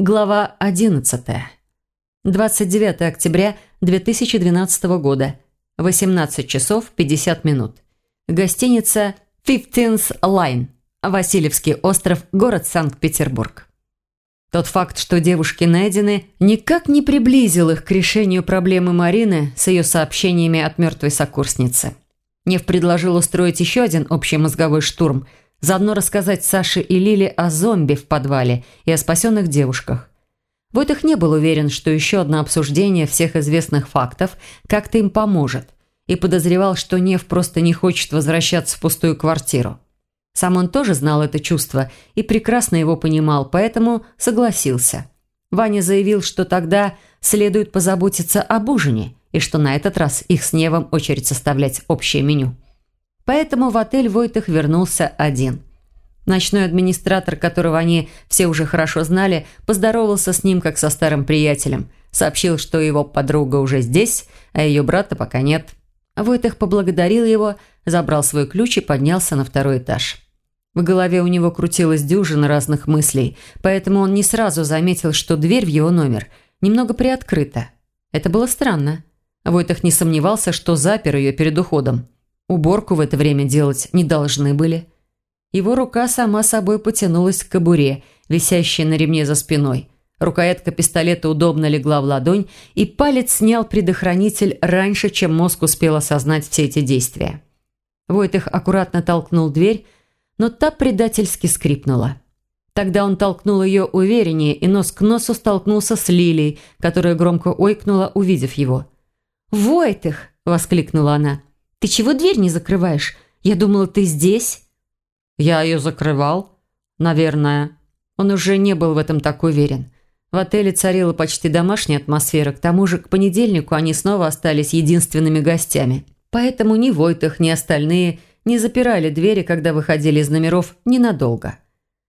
Глава 11. 29 октября 2012 года. 18 часов 50 минут. Гостиница Fifteenth Line. Васильевский остров, город Санкт-Петербург. Тот факт, что девушки найдены, никак не приблизил их к решению проблемы Марины с ее сообщениями от мертвой сокурсницы. Нев предложил устроить еще один общий мозговой штурм – Заодно рассказать Саше и Лиле о зомби в подвале и о спасенных девушках. Войтых не был уверен, что еще одно обсуждение всех известных фактов как-то им поможет, и подозревал, что Нев просто не хочет возвращаться в пустую квартиру. Сам он тоже знал это чувство и прекрасно его понимал, поэтому согласился. Ваня заявил, что тогда следует позаботиться об ужине, и что на этот раз их с Невом очередь составлять общее меню. Поэтому в отель Войтых вернулся один. Ночной администратор, которого они все уже хорошо знали, поздоровался с ним как со старым приятелем. Сообщил, что его подруга уже здесь, а ее брата пока нет. Войтых поблагодарил его, забрал свой ключ и поднялся на второй этаж. В голове у него крутилась дюжина разных мыслей, поэтому он не сразу заметил, что дверь в его номер немного приоткрыта. Это было странно. Войтых не сомневался, что запер ее перед уходом. Уборку в это время делать не должны были. Его рука сама собой потянулась к кобуре, висящей на ремне за спиной. Рукоятка пистолета удобно легла в ладонь, и палец снял предохранитель раньше, чем мозг успел осознать все эти действия. Войтых аккуратно толкнул дверь, но та предательски скрипнула. Тогда он толкнул ее увереннее и нос к носу столкнулся с Лилией, которая громко ойкнула, увидев его. «Войтых!» – воскликнула она. Ты чего дверь не закрываешь? Я думала, ты здесь». «Я ее закрывал. Наверное». Он уже не был в этом так уверен. В отеле царила почти домашняя атмосфера, к тому же к понедельнику они снова остались единственными гостями. Поэтому ни Войтах, ни остальные не запирали двери, когда выходили из номеров ненадолго.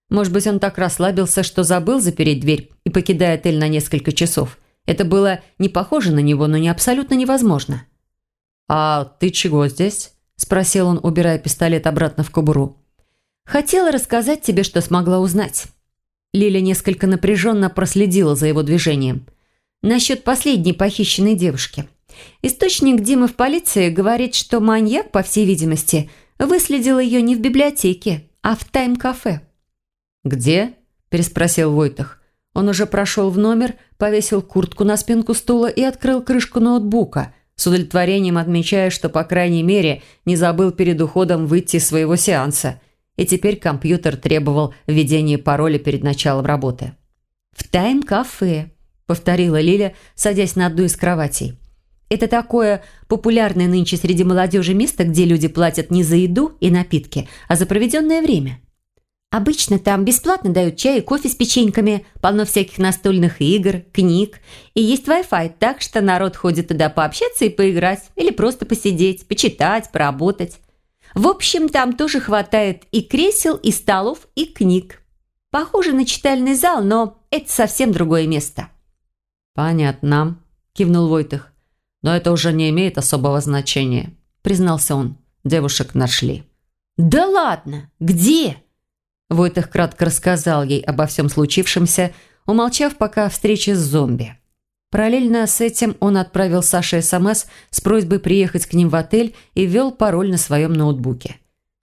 Может быть, он так расслабился, что забыл запереть дверь и покидая отель на несколько часов. Это было не похоже на него, но не абсолютно невозможно. «А ты чего здесь?» – спросил он, убирая пистолет обратно в кобуру. «Хотела рассказать тебе, что смогла узнать». Лиля несколько напряженно проследила за его движением. «Насчет последней похищенной девушки. Источник Димы в полиции говорит, что маньяк, по всей видимости, выследил ее не в библиотеке, а в тайм-кафе». «Где?» – переспросил Войтах. Он уже прошел в номер, повесил куртку на спинку стула и открыл крышку ноутбука – с удовлетворением отмечая, что, по крайней мере, не забыл перед уходом выйти из своего сеанса. И теперь компьютер требовал введения пароля перед началом работы. «В тайм-кафе», – повторила Лиля, садясь на одну из кроватей. «Это такое популярное нынче среди молодежи место, где люди платят не за еду и напитки, а за проведенное время». Обычно там бесплатно дают чай и кофе с печеньками, полно всяких настольных игр, книг. И есть Wi-Fi, так что народ ходит туда пообщаться и поиграть, или просто посидеть, почитать, поработать. В общем, там тоже хватает и кресел, и столов, и книг. Похоже на читальный зал, но это совсем другое место. «Понятно», – кивнул Войтых. «Но это уже не имеет особого значения», – признался он. «Девушек нашли». «Да ладно! Где?» Войтых кратко рассказал ей обо всем случившемся, умолчав пока о встрече с зомби. Параллельно с этим он отправил Саше СМС с просьбой приехать к ним в отель и ввел пароль на своем ноутбуке.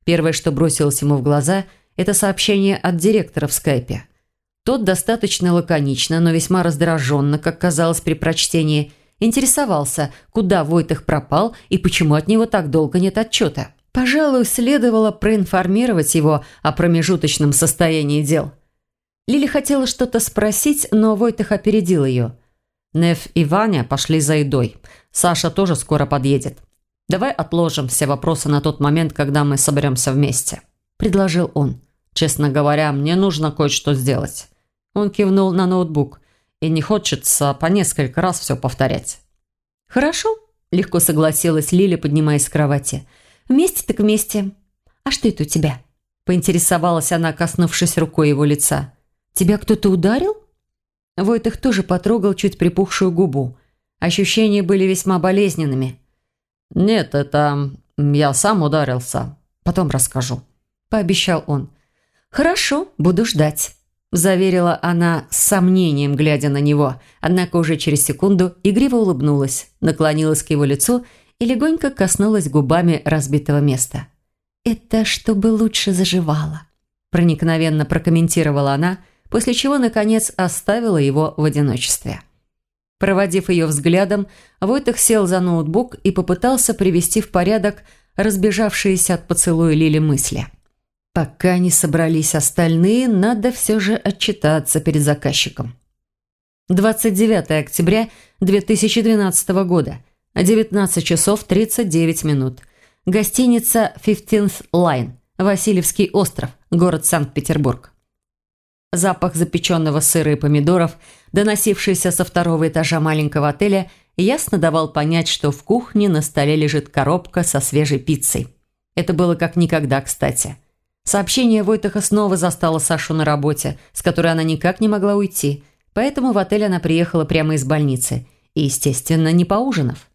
Первое, что бросилось ему в глаза, это сообщение от директора в скайпе. Тот достаточно лаконично, но весьма раздраженно, как казалось при прочтении, интересовался, куда Войтых пропал и почему от него так долго нет отчета. Пожалуй, следовало проинформировать его о промежуточном состоянии дел. Лили хотела что-то спросить, но Войтых опередил ее. «Неф и Ваня пошли за едой. Саша тоже скоро подъедет. Давай отложим все вопросы на тот момент, когда мы соберемся вместе», – предложил он. «Честно говоря, мне нужно кое-что сделать». Он кивнул на ноутбук. «И не хочется по несколько раз все повторять». «Хорошо», – легко согласилась Лили, поднимаясь с кровати – Вместе так вместе. А что это у тебя?» Поинтересовалась она, коснувшись рукой его лица. «Тебя кто-то ударил?» Войтых тоже потрогал чуть припухшую губу. Ощущения были весьма болезненными. «Нет, это я сам ударился. Потом расскажу», – пообещал он. «Хорошо, буду ждать». заверила она с сомнением, глядя на него, однако уже через секунду игриво улыбнулась, наклонилась к его лицу и легонько коснулась губами разбитого места. «Это чтобы лучше заживало», – проникновенно прокомментировала она, после чего, наконец, оставила его в одиночестве. Проводив ее взглядом, Войтах сел за ноутбук и попытался привести в порядок разбежавшиеся от поцелуя Лили мысли. Пока не собрались остальные, надо все же отчитаться перед заказчиком. 29 октября 2012 года, 19 часов 39 минут. Гостиница «Fifteenth Line», Васильевский остров, город Санкт-Петербург. Запах запеченного сыра и помидоров, доносившийся со второго этажа маленького отеля, ясно давал понять, что в кухне на столе лежит коробка со свежей пиццей. Это было как никогда кстати. Сообщение Войтаха снова застало Сашу на работе, с которой она никак не могла уйти, поэтому в отель она приехала прямо из больницы и, естественно, не поужинав.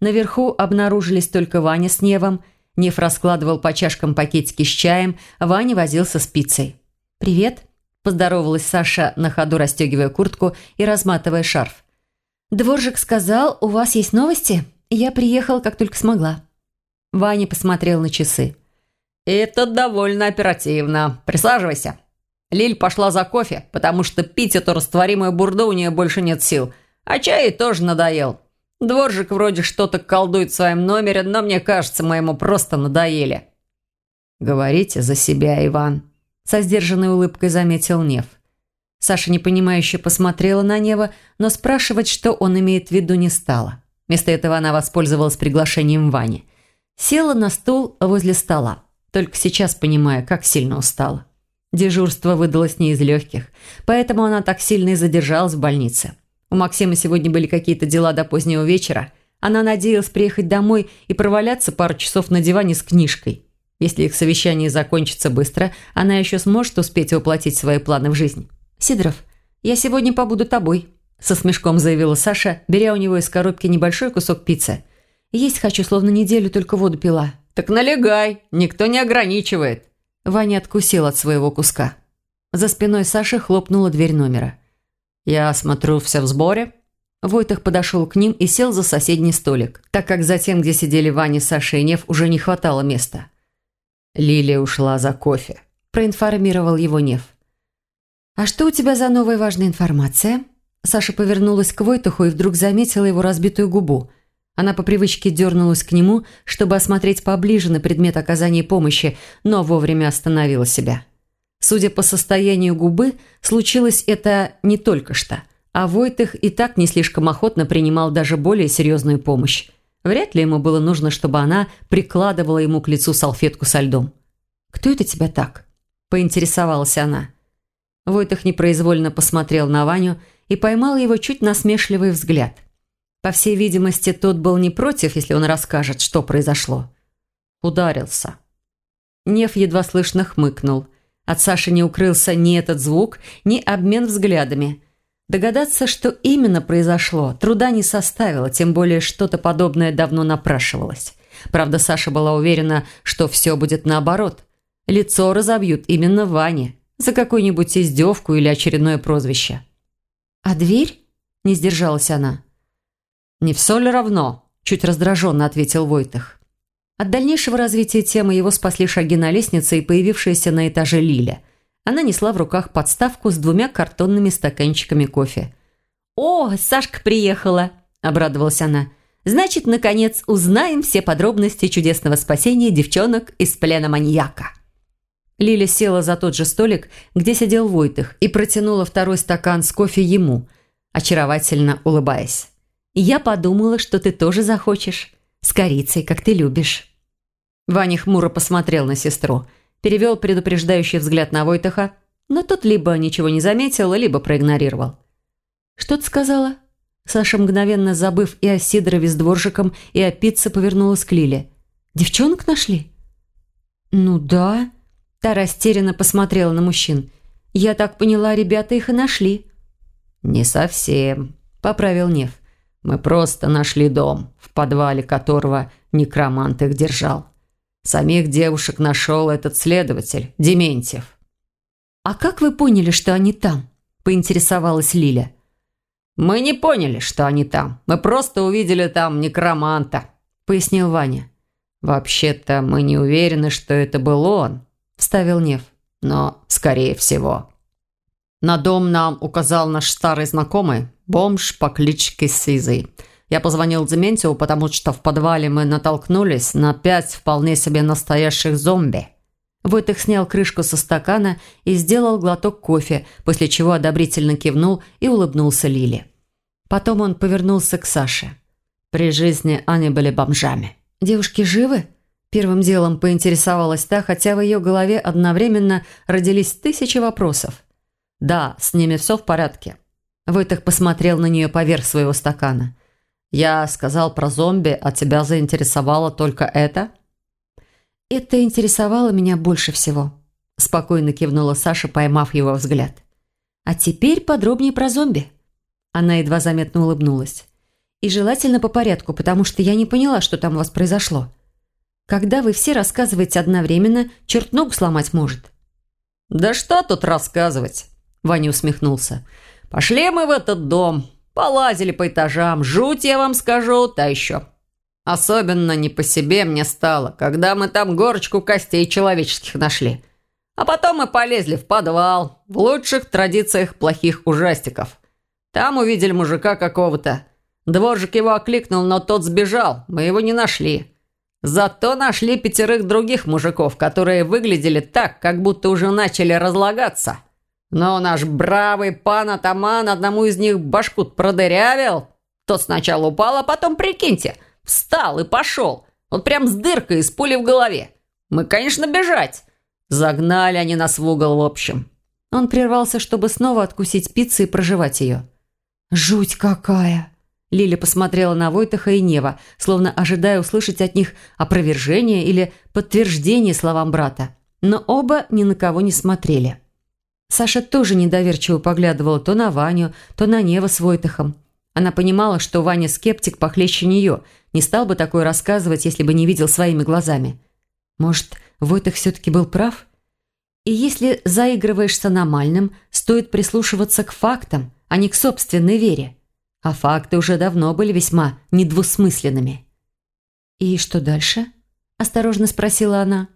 Наверху обнаружились только Ваня с Невом. Нев раскладывал по чашкам пакетики с чаем, Ваня возился с пиццей. «Привет», – поздоровалась Саша, на ходу расстегивая куртку и разматывая шарф. «Дворжик сказал, у вас есть новости? Я приехал, как только смогла». Ваня посмотрел на часы. «Это довольно оперативно. Присаживайся». Лиль пошла за кофе, потому что пить эту растворимую бурду у нее больше нет сил. А чай тоже надоел. Дворжик вроде что-то колдует в своем номере, но мне кажется, мы ему просто надоели. «Говорите за себя, Иван», – со сдержанной улыбкой заметил Нев. Саша непонимающе посмотрела на Нева, но спрашивать, что он имеет в виду, не стала. Вместо этого она воспользовалась приглашением Вани. Села на стул возле стола только сейчас понимая, как сильно устала. Дежурство выдалось не из легких, поэтому она так сильно и задержалась в больнице. У Максима сегодня были какие-то дела до позднего вечера. Она надеялась приехать домой и проваляться пару часов на диване с книжкой. Если их совещание закончится быстро, она еще сможет успеть воплотить свои планы в жизнь. «Сидоров, я сегодня побуду тобой», – со смешком заявила Саша, беря у него из коробки небольшой кусок пиццы. «Есть хочу, словно неделю только воду пила. «Так налегай, никто не ограничивает». Ваня откусил от своего куска. За спиной Саши хлопнула дверь номера. «Я смотрю, все в сборе». Войтах подошел к ним и сел за соседний столик, так как за тем, где сидели Ваня, Саша и Нев, уже не хватало места. «Лилия ушла за кофе», – проинформировал его Нев. «А что у тебя за новая важная информация?» Саша повернулась к Войтаху и вдруг заметила его разбитую губу. Она по привычке дернулась к нему, чтобы осмотреть поближе на предмет оказания помощи, но вовремя остановила себя. Судя по состоянию губы, случилось это не только что, а Войтых и так не слишком охотно принимал даже более серьезную помощь. Вряд ли ему было нужно, чтобы она прикладывала ему к лицу салфетку со льдом. «Кто это тебя так?» – поинтересовалась она. Войтых непроизвольно посмотрел на Ваню и поймал его чуть насмешливый взгляд – по всей видимости, тот был не против, если он расскажет, что произошло. Ударился. Нев едва слышно хмыкнул. От Саши не укрылся ни этот звук, ни обмен взглядами. Догадаться, что именно произошло, труда не составило, тем более что-то подобное давно напрашивалось. Правда, Саша была уверена, что все будет наоборот. Лицо разобьют именно Ване за какую-нибудь издевку или очередное прозвище. «А дверь?» – не сдержалась она. «Не все ли равно?» – чуть раздраженно ответил Войтых. От дальнейшего развития темы его спасли шаги на лестнице и появившаяся на этаже Лиля. Она несла в руках подставку с двумя картонными стаканчиками кофе. «О, Сашка приехала!» – обрадовалась она. «Значит, наконец, узнаем все подробности чудесного спасения девчонок из плена маньяка». Лиля села за тот же столик, где сидел Войтых, и протянула второй стакан с кофе ему, очаровательно улыбаясь. Я подумала, что ты тоже захочешь. С корицей, как ты любишь». Ваня хмуро посмотрел на сестру, перевел предупреждающий взгляд на Войтаха, но тот либо ничего не заметил, либо проигнорировал. «Что ты сказала?» Саша, мгновенно забыв и о Сидорове с дворжиком, и о пицце, повернулась к Лиле. «Девчонок нашли?» «Ну да». Та растерянно посмотрела на мужчин. «Я так поняла, ребята их и нашли». «Не совсем», — поправил Нев. Мы просто нашли дом, в подвале которого некромант их держал. Самих девушек нашел этот следователь, Дементьев. «А как вы поняли, что они там?» – поинтересовалась Лиля. «Мы не поняли, что они там. Мы просто увидели там некроманта», – пояснил Ваня. «Вообще-то мы не уверены, что это был он», – вставил Нев. «Но, скорее всего». На дом нам указал наш старый знакомый, бомж по кличке Сизый. Я позвонил Дементьеву, потому что в подвале мы натолкнулись на пять вполне себе настоящих зомби. Войтых снял крышку со стакана и сделал глоток кофе, после чего одобрительно кивнул и улыбнулся Лиле. Потом он повернулся к Саше. При жизни они были бомжами. «Девушки живы?» Первым делом поинтересовалась та, хотя в ее голове одновременно родились тысячи вопросов. «Да, с ними все в порядке». Войтых посмотрел на нее поверх своего стакана. «Я сказал про зомби, а тебя заинтересовало только это?» «Это интересовало меня больше всего», – спокойно кивнула Саша, поймав его взгляд. «А теперь подробнее про зомби». Она едва заметно улыбнулась. «И желательно по порядку, потому что я не поняла, что там у вас произошло. Когда вы все рассказываете одновременно, черт ногу сломать может». «Да что тут рассказывать?» Ваня усмехнулся. «Пошли мы в этот дом. Полазили по этажам. Жуть, я вам скажу, та еще. Особенно не по себе мне стало, когда мы там горочку костей человеческих нашли. А потом мы полезли в подвал, в лучших традициях плохих ужастиков. Там увидели мужика какого-то. Дворжик его окликнул, но тот сбежал. Мы его не нашли. Зато нашли пятерых других мужиков, которые выглядели так, как будто уже начали разлагаться». Но наш бравый пан-атаман одному из них башку продырявил. Тот сначала упал, а потом, прикиньте, встал и пошел. Вот прям с дыркой из пули в голове. Мы, конечно, бежать. Загнали они нас в угол, в общем. Он прервался, чтобы снова откусить пиццу и проживать ее. «Жуть какая!» Лиля посмотрела на Войтаха и Нева, словно ожидая услышать от них опровержение или подтверждение словам брата. Но оба ни на кого не смотрели. Саша тоже недоверчиво поглядывала то на Ваню, то на Нева с Войтахом. Она понимала, что Ваня скептик похлеще нее, не стал бы такое рассказывать, если бы не видел своими глазами. Может, Войтах все-таки был прав? И если заигрываешь с аномальным, стоит прислушиваться к фактам, а не к собственной вере. А факты уже давно были весьма недвусмысленными. «И что дальше?» – осторожно спросила она.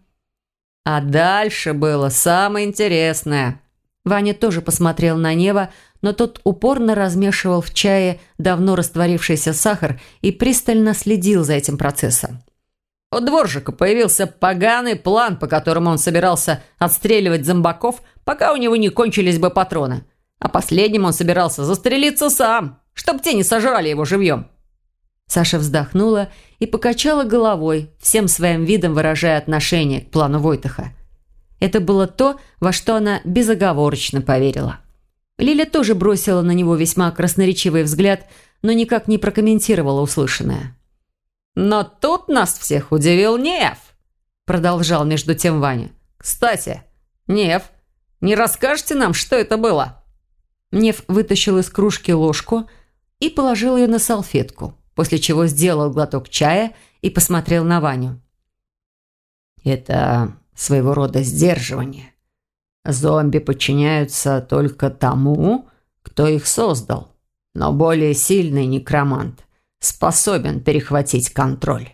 «А дальше было самое интересное», Ваня тоже посмотрел на небо, но тот упорно размешивал в чае давно растворившийся сахар и пристально следил за этим процессом. У Дворжика появился поганый план, по которому он собирался отстреливать зомбаков, пока у него не кончились бы патроны. А последним он собирался застрелиться сам, чтоб те не сожрали его живьем. Саша вздохнула и покачала головой, всем своим видом выражая отношение к плану Войтаха. Это было то, во что она безоговорочно поверила. Лиля тоже бросила на него весьма красноречивый взгляд, но никак не прокомментировала услышанное. «Но тут нас всех удивил Нев», – продолжал между тем Ваня. «Кстати, Нев, не расскажете нам, что это было?» Нев вытащил из кружки ложку и положил ее на салфетку, после чего сделал глоток чая и посмотрел на Ваню. «Это своего рода сдерживание. Зомби подчиняются только тому, кто их создал. Но более сильный некромант способен перехватить контроль.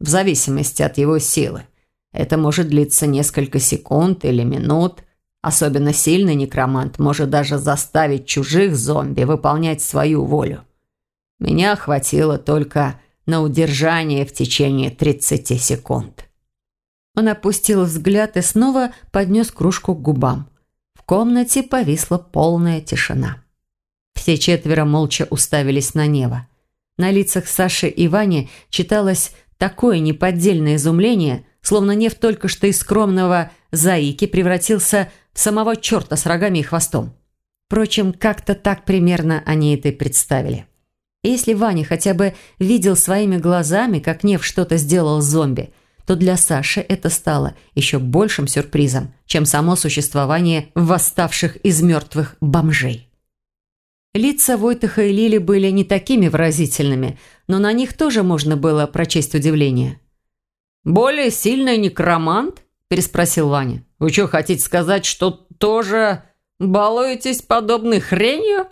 В зависимости от его силы. Это может длиться несколько секунд или минут. Особенно сильный некромант может даже заставить чужих зомби выполнять свою волю. Меня хватило только на удержание в течение 30 секунд. Он опустил взгляд и снова поднес кружку к губам. В комнате повисла полная тишина. Все четверо молча уставились на небо. На лицах Саши и Вани читалось такое неподдельное изумление, словно Нев только что из скромного заики превратился в самого черта с рогами и хвостом. Впрочем, как-то так примерно они это и представили. И если Ваня хотя бы видел своими глазами, как Нев что-то сделал с зомби – то для Саши это стало еще большим сюрпризом, чем само существование восставших из мертвых бомжей. Лица Войтаха и Лили были не такими выразительными, но на них тоже можно было прочесть удивление. «Более сильный некромант?» – переспросил Ваня. «Вы что, хотите сказать, что тоже балуетесь подобной хренью?»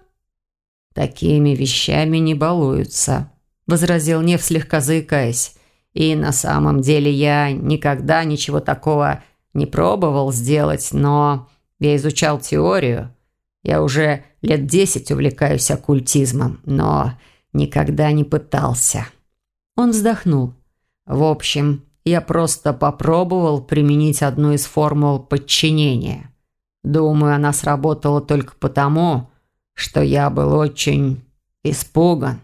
«Такими вещами не балуются», – возразил Нев, слегка заикаясь. «И на самом деле я никогда ничего такого не пробовал сделать, но я изучал теорию. Я уже лет десять увлекаюсь оккультизмом, но никогда не пытался». Он вздохнул. «В общем, я просто попробовал применить одну из формул подчинения. Думаю, она сработала только потому, что я был очень испуган».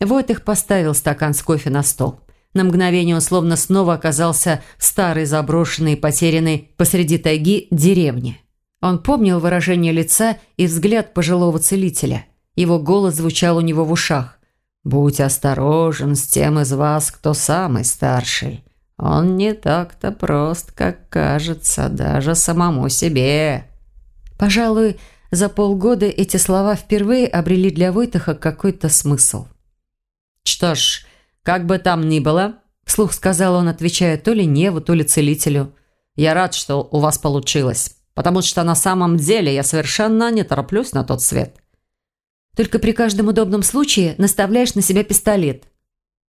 Вот их поставил стакан с кофе на стол. На мгновение он словно снова оказался в старой заброшенной и потерянной посреди тайги деревне. Он помнил выражение лица и взгляд пожилого целителя. Его голос звучал у него в ушах. «Будь осторожен с тем из вас, кто самый старший. Он не так-то прост, как кажется, даже самому себе». Пожалуй, за полгода эти слова впервые обрели для Войтаха какой-то смысл. «Что ж, как бы там ни было», – вслух сказал он, отвечая то ли Неву, то ли целителю, – «я рад, что у вас получилось, потому что на самом деле я совершенно не тороплюсь на тот свет». Только при каждом удобном случае наставляешь на себя пистолет».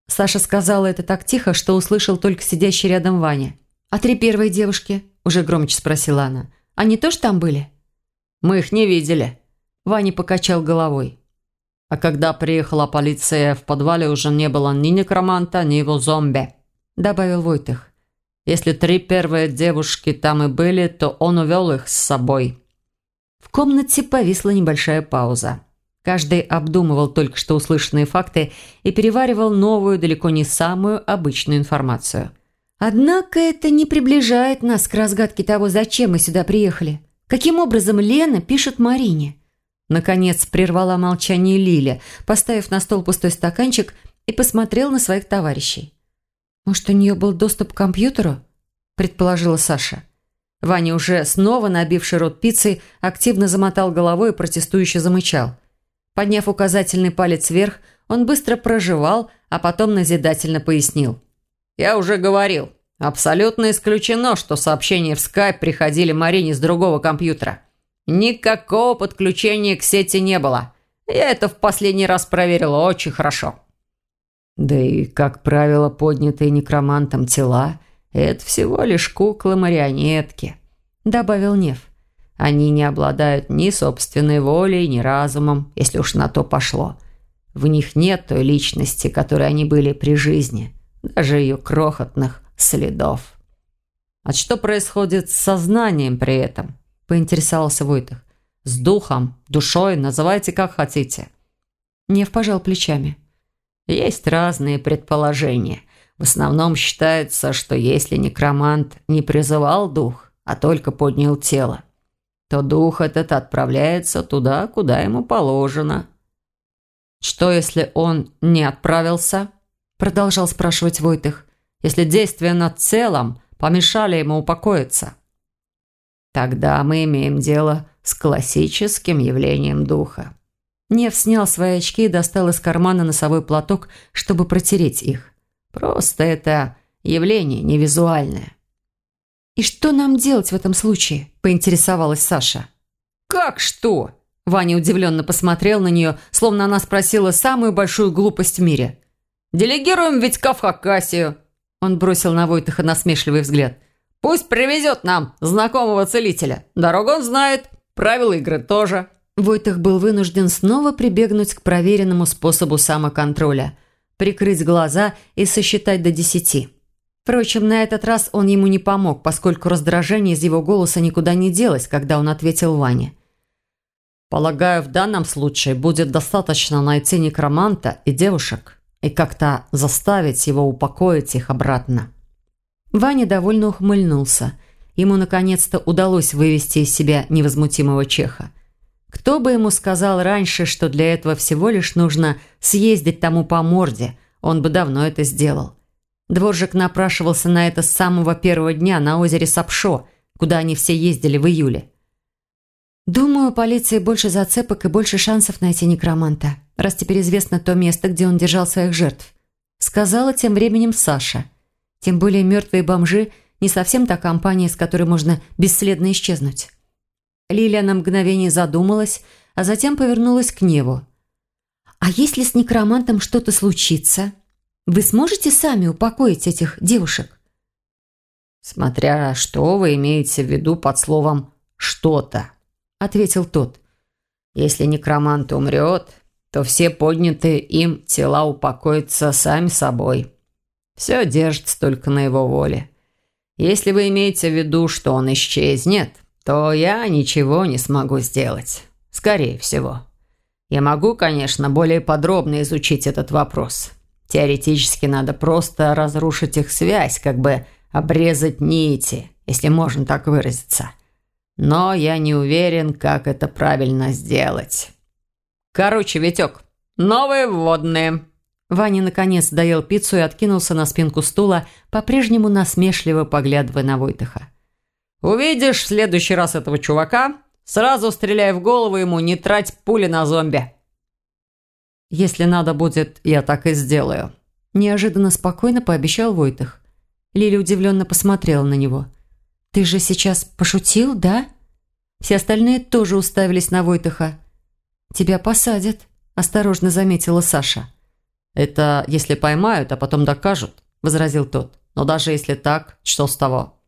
Саша сказала это так тихо, что услышал только сидящий рядом Ваня. «А три первые девушки?» – уже громче спросила она. «Они тоже там были?» «Мы их не видели». Ваня покачал головой. А когда приехала полиция, в подвале уже не было ни некроманта, ни его зомби, добавил Войтых. Если три первые девушки там и были, то он увел их с собой. В комнате повисла небольшая пауза. Каждый обдумывал только что услышанные факты и переваривал новую, далеко не самую обычную информацию. «Однако это не приближает нас к разгадке того, зачем мы сюда приехали. Каким образом Лена пишет Марине?» Наконец прервала молчание Лиля, поставив на стол пустой стаканчик и посмотрел на своих товарищей. «Может, у нее был доступ к компьютеру?» – предположила Саша. Ваня, уже снова набивший рот пиццей, активно замотал головой и протестующе замычал – Подняв указательный палец вверх, он быстро проживал, а потом назидательно пояснил. «Я уже говорил, абсолютно исключено, что сообщения в скайп приходили Марине с другого компьютера. Никакого подключения к сети не было. Я это в последний раз проверила очень хорошо». Да и, как правило, поднятые некромантом тела – это всего лишь куклы-марионетки, добавил Нев. Они не обладают ни собственной волей, ни разумом, если уж на то пошло. В них нет той личности, которой они были при жизни, даже ее крохотных следов. «А что происходит с сознанием при этом?» – поинтересовался Войтых. «С духом, душой, называйте как хотите». Нев пожал плечами. Есть разные предположения. В основном считается, что если некромант не призывал дух, а только поднял тело, то дух этот отправляется туда, куда ему положено. «Что, если он не отправился?» Продолжал спрашивать Войтых. «Если действия над целым помешали ему упокоиться?» «Тогда мы имеем дело с классическим явлением духа». Нев снял свои очки и достал из кармана носовой платок, чтобы протереть их. «Просто это явление невизуальное. «И что нам делать в этом случае?» – поинтересовалась Саша. «Как что?» Ваня удивленно посмотрел на нее, словно она спросила самую большую глупость в мире. «Делегируем Витька в Хакасию!» Он бросил на Войтаха насмешливый взгляд. «Пусть привезет нам знакомого целителя. Дорогу он знает, правила игры тоже». Войтах был вынужден снова прибегнуть к проверенному способу самоконтроля – прикрыть глаза и сосчитать до десяти. Впрочем, на этот раз он ему не помог, поскольку раздражение из его голоса никуда не делось, когда он ответил Ване. «Полагаю, в данном случае будет достаточно найти некроманта и девушек и как-то заставить его упокоить их обратно». Ваня довольно ухмыльнулся. Ему наконец-то удалось вывести из себя невозмутимого чеха. Кто бы ему сказал раньше, что для этого всего лишь нужно съездить тому по морде, он бы давно это сделал. Дворжик напрашивался на это с самого первого дня на озере Сапшо, куда они все ездили в июле. «Думаю, полиции больше зацепок и больше шансов найти некроманта, раз теперь известно то место, где он держал своих жертв», сказала тем временем Саша. Тем более мертвые бомжи не совсем та компания, с которой можно бесследно исчезнуть. Лилия на мгновение задумалась, а затем повернулась к Неву. «А если с некромантом что-то случится, вы сможете сами упокоить этих девушек?» «Смотря что вы имеете в виду под словом «что-то», — ответил тот. «Если некромант умрет, то все поднятые им тела упокоятся сами собой. Все держится только на его воле. Если вы имеете в виду, что он исчезнет, то я ничего не смогу сделать. Скорее всего. Я могу, конечно, более подробно изучить этот вопрос. Теоретически надо просто разрушить их связь, как бы обрезать нити, если можно так выразиться. Но я не уверен, как это правильно сделать. Короче, Витек, новые вводные. Ваня наконец доел пиццу и откинулся на спинку стула, по-прежнему насмешливо поглядывая на Войтыха. «Увидишь в следующий раз этого чувака, сразу стреляй в голову ему, не трать пули на зомби». «Если надо будет, я так и сделаю», – неожиданно спокойно пообещал Войтых. Лили удивленно посмотрела на него. «Ты же сейчас пошутил, да?» Все остальные тоже уставились на Войтыха. «Тебя посадят», – осторожно заметила Саша. «Это если поймают, а потом докажут», – возразил тот. «Но даже если так, что с того?»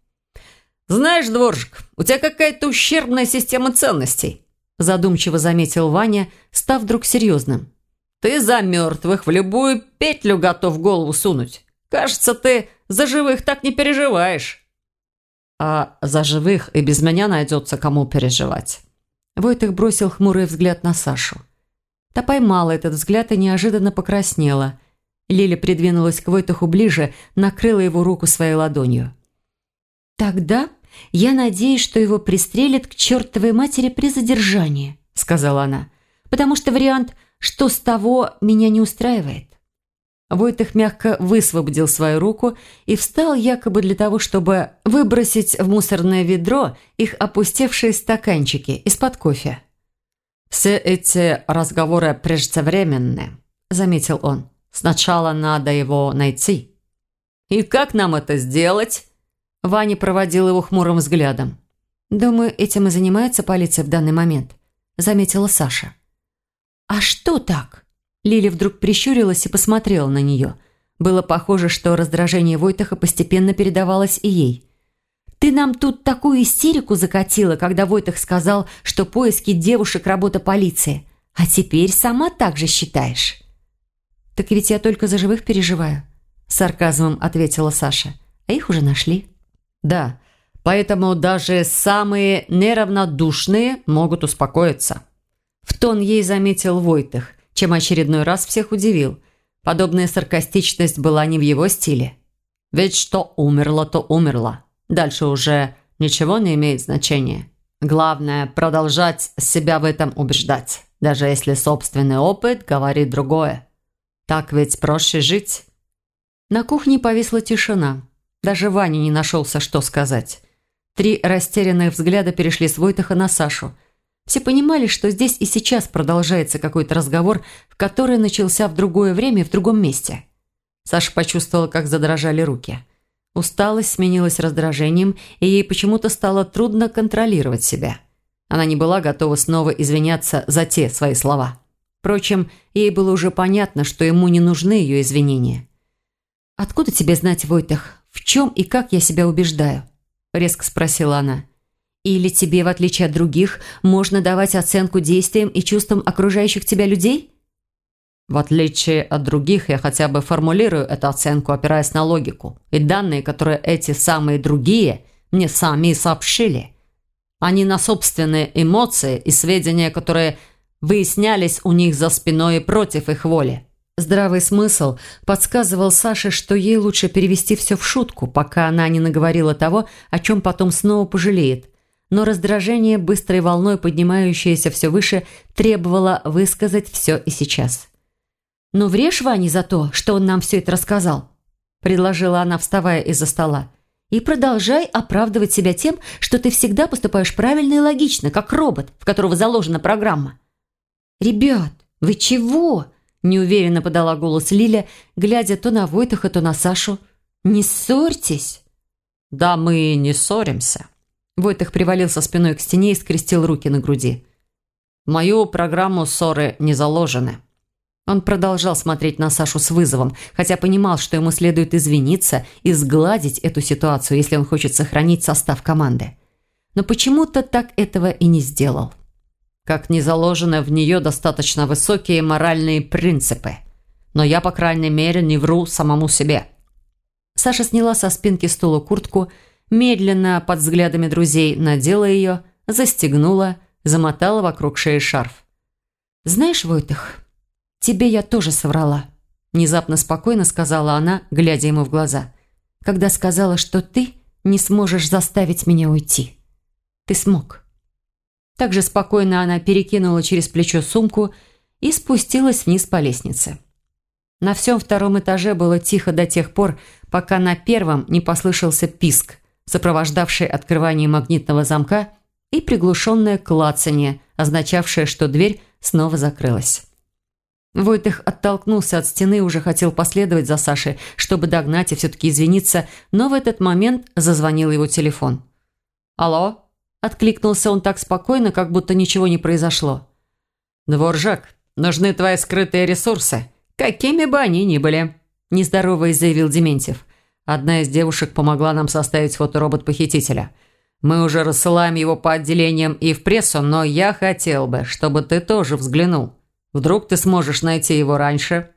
«Знаешь, дворжик, у тебя какая-то ущербная система ценностей», – задумчиво заметил Ваня, став вдруг серьезным. «Ты за мертвых в любую петлю готов голову сунуть. Кажется, ты за живых так не переживаешь». «А за живых и без меня найдется кому переживать». Войтых бросил хмурый взгляд на Сашу. Та поймала этот взгляд и неожиданно покраснела. Лиля придвинулась к Войтуху ближе, накрыла его руку своей ладонью. «Тогда я надеюсь, что его пристрелят к чертовой матери при задержании», сказала она. «Потому что вариант «что с того» меня не устраивает». Войтых мягко высвободил свою руку и встал якобы для того, чтобы выбросить в мусорное ведро их опустевшие стаканчики из-под кофе. «Все эти разговоры преждевременны», – заметил он. «Сначала надо его найти». «И как нам это сделать?» Ваня проводил его хмурым взглядом. «Думаю, этим и занимается полиция в данный момент», – заметила Саша. «А что так?» Лили вдруг прищурилась и посмотрела на нее. Было похоже, что раздражение Войтаха постепенно передавалось и ей. «Ты нам тут такую истерику закатила, когда Войтах сказал, что поиски девушек – работа полиции. А теперь сама так же считаешь?» «Так ведь я только за живых переживаю», – сарказмом ответила Саша. «А их уже нашли». «Да, поэтому даже самые неравнодушные могут успокоиться». В тон ей заметил Войтых, чем очередной раз всех удивил. Подобная саркастичность была не в его стиле. Ведь что умерло, то умерло. Дальше уже ничего не имеет значения. Главное – продолжать себя в этом убеждать, даже если собственный опыт говорит другое. Так ведь проще жить. На кухне повисла тишина. Даже Ваня не нашелся, что сказать. Три растерянных взгляда перешли с Войтаха на Сашу – все понимали, что здесь и сейчас продолжается какой-то разговор, в который начался в другое время и в другом месте. Саша почувствовала, как задрожали руки. Усталость сменилась раздражением, и ей почему-то стало трудно контролировать себя. Она не была готова снова извиняться за те свои слова. Впрочем, ей было уже понятно, что ему не нужны ее извинения. «Откуда тебе знать, Войтах, в чем и как я себя убеждаю?» – резко спросила она. Или тебе, в отличие от других, можно давать оценку действиям и чувствам окружающих тебя людей? В отличие от других, я хотя бы формулирую эту оценку, опираясь на логику. И данные, которые эти самые другие мне сами сообщили. а не на собственные эмоции и сведения, которые выяснялись у них за спиной и против их воли. Здравый смысл подсказывал Саше, что ей лучше перевести все в шутку, пока она не наговорила того, о чем потом снова пожалеет но раздражение, быстрой волной поднимающееся все выше, требовало высказать все и сейчас. «Ну, врежь Ване за то, что он нам все это рассказал», – предложила она, вставая из-за стола. «И продолжай оправдывать себя тем, что ты всегда поступаешь правильно и логично, как робот, в которого заложена программа». «Ребят, вы чего?» – неуверенно подала голос Лиля, глядя то на Войтаха, то на Сашу. «Не ссорьтесь!» «Да мы не ссоримся». Войтых привалился спиной к стене и скрестил руки на груди. «В мою программу ссоры не заложены». Он продолжал смотреть на Сашу с вызовом, хотя понимал, что ему следует извиниться и сгладить эту ситуацию, если он хочет сохранить состав команды. Но почему-то так этого и не сделал. Как не заложены в нее достаточно высокие моральные принципы. Но я, по крайней мере, не вру самому себе. Саша сняла со спинки стула куртку, медленно, под взглядами друзей, надела ее, застегнула, замотала вокруг шеи шарф. «Знаешь, Войтых, тебе я тоже соврала», – внезапно спокойно сказала она, глядя ему в глаза, «когда сказала, что ты не сможешь заставить меня уйти. Ты смог». Так же спокойно она перекинула через плечо сумку и спустилась вниз по лестнице. На всем втором этаже было тихо до тех пор, пока на первом не послышался писк, сопровождавший открывание магнитного замка и приглушенное клацанье, означавшее, что дверь снова закрылась. Войтых оттолкнулся от стены и уже хотел последовать за Сашей, чтобы догнать и все-таки извиниться, но в этот момент зазвонил его телефон. «Алло?» – откликнулся он так спокойно, как будто ничего не произошло. «Дворжак, нужны твои скрытые ресурсы», «Какими бы они ни были», – нездоровый заявил Дементьев. «Одна из девушек помогла нам составить фоторобот похитителя. Мы уже рассылаем его по отделениям и в прессу, но я хотел бы, чтобы ты тоже взглянул. Вдруг ты сможешь найти его раньше?»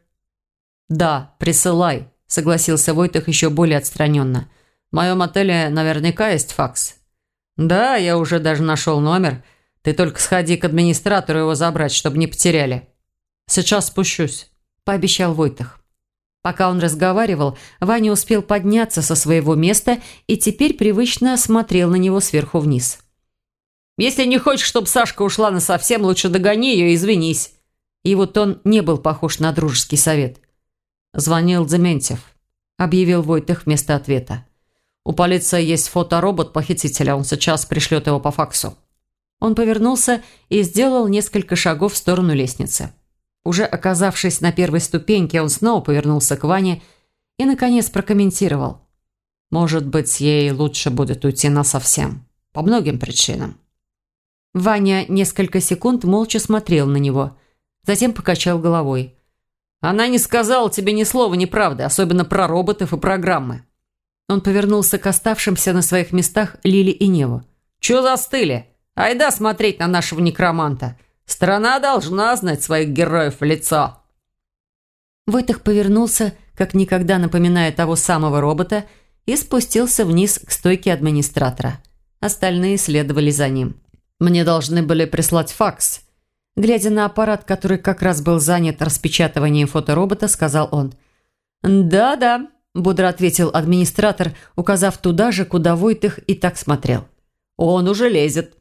«Да, присылай», – согласился Войтых еще более отстраненно. «В моем отеле наверняка есть факс». «Да, я уже даже нашел номер. Ты только сходи к администратору его забрать, чтобы не потеряли». «Сейчас спущусь». – пообещал Войтах. Пока он разговаривал, Ваня успел подняться со своего места и теперь привычно смотрел на него сверху вниз. «Если не хочешь, чтобы Сашка ушла на совсем, лучше догони ее и извинись». Его тон не был похож на дружеский совет. «Звонил Дементьев», – объявил Войтых вместо ответа. «У полиции есть фоторобот похитителя, он сейчас пришлет его по факсу». Он повернулся и сделал несколько шагов в сторону лестницы. Уже оказавшись на первой ступеньке, он снова повернулся к Ване и, наконец, прокомментировал. «Может быть, ей лучше будет уйти насовсем. По многим причинам». Ваня несколько секунд молча смотрел на него, затем покачал головой. «Она не сказала тебе ни слова неправды, особенно про роботов и программы». Он повернулся к оставшимся на своих местах Лили и Неву. «Чё застыли? Айда смотреть на нашего некроманта. Страна должна знать своих героев в лицо». Войтых повернулся, как никогда напоминая того самого робота, и спустился вниз к стойке администратора. Остальные следовали за ним. «Мне должны были прислать факс». Глядя на аппарат, который как раз был занят распечатыванием фоторобота, сказал он. «Да-да», – бодро ответил администратор, указав туда же, куда Войтых и так смотрел. «Он уже лезет».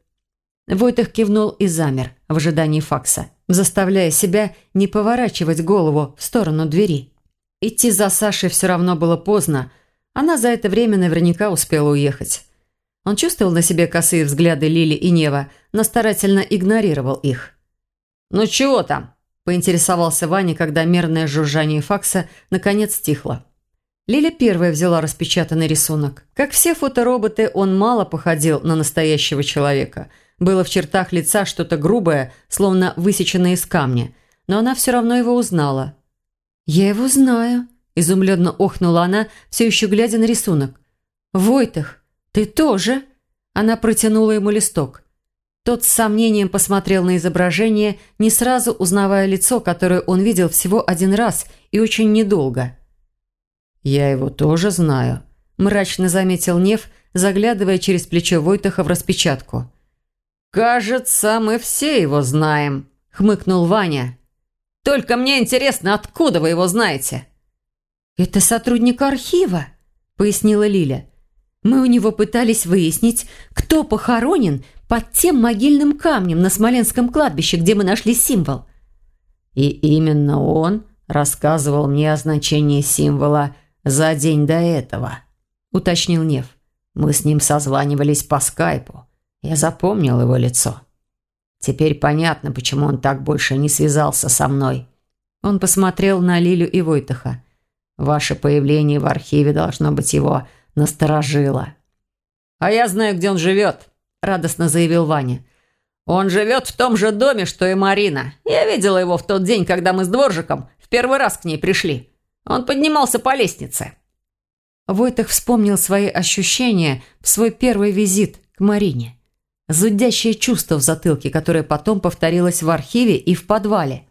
Войтых кивнул и замер в ожидании факса, заставляя себя не поворачивать голову в сторону двери. Идти за Сашей все равно было поздно. Она за это время наверняка успела уехать. Он чувствовал на себе косые взгляды Лили и Нева, но старательно игнорировал их. «Ну чего там?» – поинтересовался Ваня, когда мерное жужжание факса наконец стихло. Лиля первая взяла распечатанный рисунок. Как все фотороботы, он мало походил на настоящего человека – было в чертах лица что-то грубое, словно высеченное из камня, но она все равно его узнала. «Я его знаю», – изумленно охнула она, все еще глядя на рисунок. «Войтах, ты тоже?» Она протянула ему листок. Тот с сомнением посмотрел на изображение, не сразу узнавая лицо, которое он видел всего один раз и очень недолго. «Я его тоже знаю», – мрачно заметил Нев, заглядывая через плечо Войтаха в распечатку. «Кажется, мы все его знаем», – хмыкнул Ваня. «Только мне интересно, откуда вы его знаете?» «Это сотрудник архива», – пояснила Лиля. «Мы у него пытались выяснить, кто похоронен под тем могильным камнем на Смоленском кладбище, где мы нашли символ». «И именно он рассказывал мне о значении символа за день до этого», – уточнил Нев. «Мы с ним созванивались по скайпу». Я запомнил его лицо. Теперь понятно, почему он так больше не связался со мной. Он посмотрел на Лилю и Войтаха. Ваше появление в архиве должно быть его насторожило. «А я знаю, где он живет», – радостно заявил Ваня. «Он живет в том же доме, что и Марина. Я видела его в тот день, когда мы с Дворжиком в первый раз к ней пришли. Он поднимался по лестнице». Войтах вспомнил свои ощущения в свой первый визит к Марине. Зудящее чувство в затылке, которое потом повторилось в архиве и в подвале.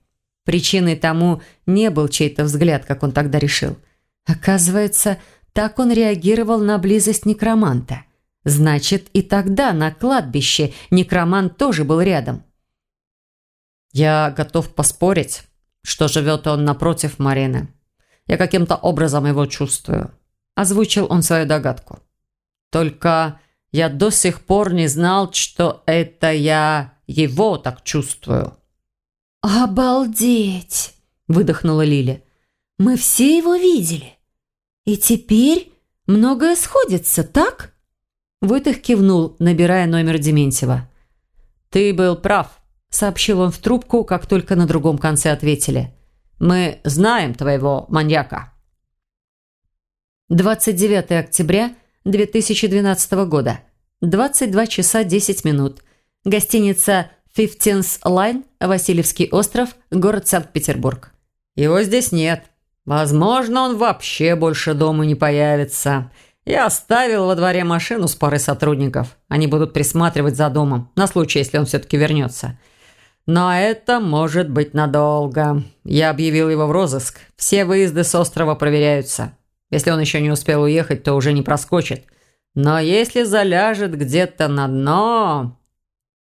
Причиной тому не был чей-то взгляд, как он тогда решил. Оказывается, так он реагировал на близость некроманта. Значит, и тогда на кладбище некромант тоже был рядом. «Я готов поспорить, что живет он напротив Марины. Я каким-то образом его чувствую», – озвучил он свою догадку. «Только я до сих пор не знал, что это я его так чувствую». «Обалдеть!» – выдохнула Лиля. «Мы все его видели. И теперь многое сходится, так?» Войтых кивнул, набирая номер Дементьева. «Ты был прав», – сообщил он в трубку, как только на другом конце ответили. «Мы знаем твоего маньяка». 29 октября 2012 года. 22 часа 10 минут. Гостиница Fifteenth Line, Васильевский остров, город Санкт-Петербург. «Его здесь нет. Возможно, он вообще больше дома не появится. Я оставил во дворе машину с парой сотрудников. Они будут присматривать за домом, на случай, если он все-таки вернется. Но это может быть надолго. Я объявил его в розыск. Все выезды с острова проверяются. Если он еще не успел уехать, то уже не проскочит. Но если заляжет где-то на дно,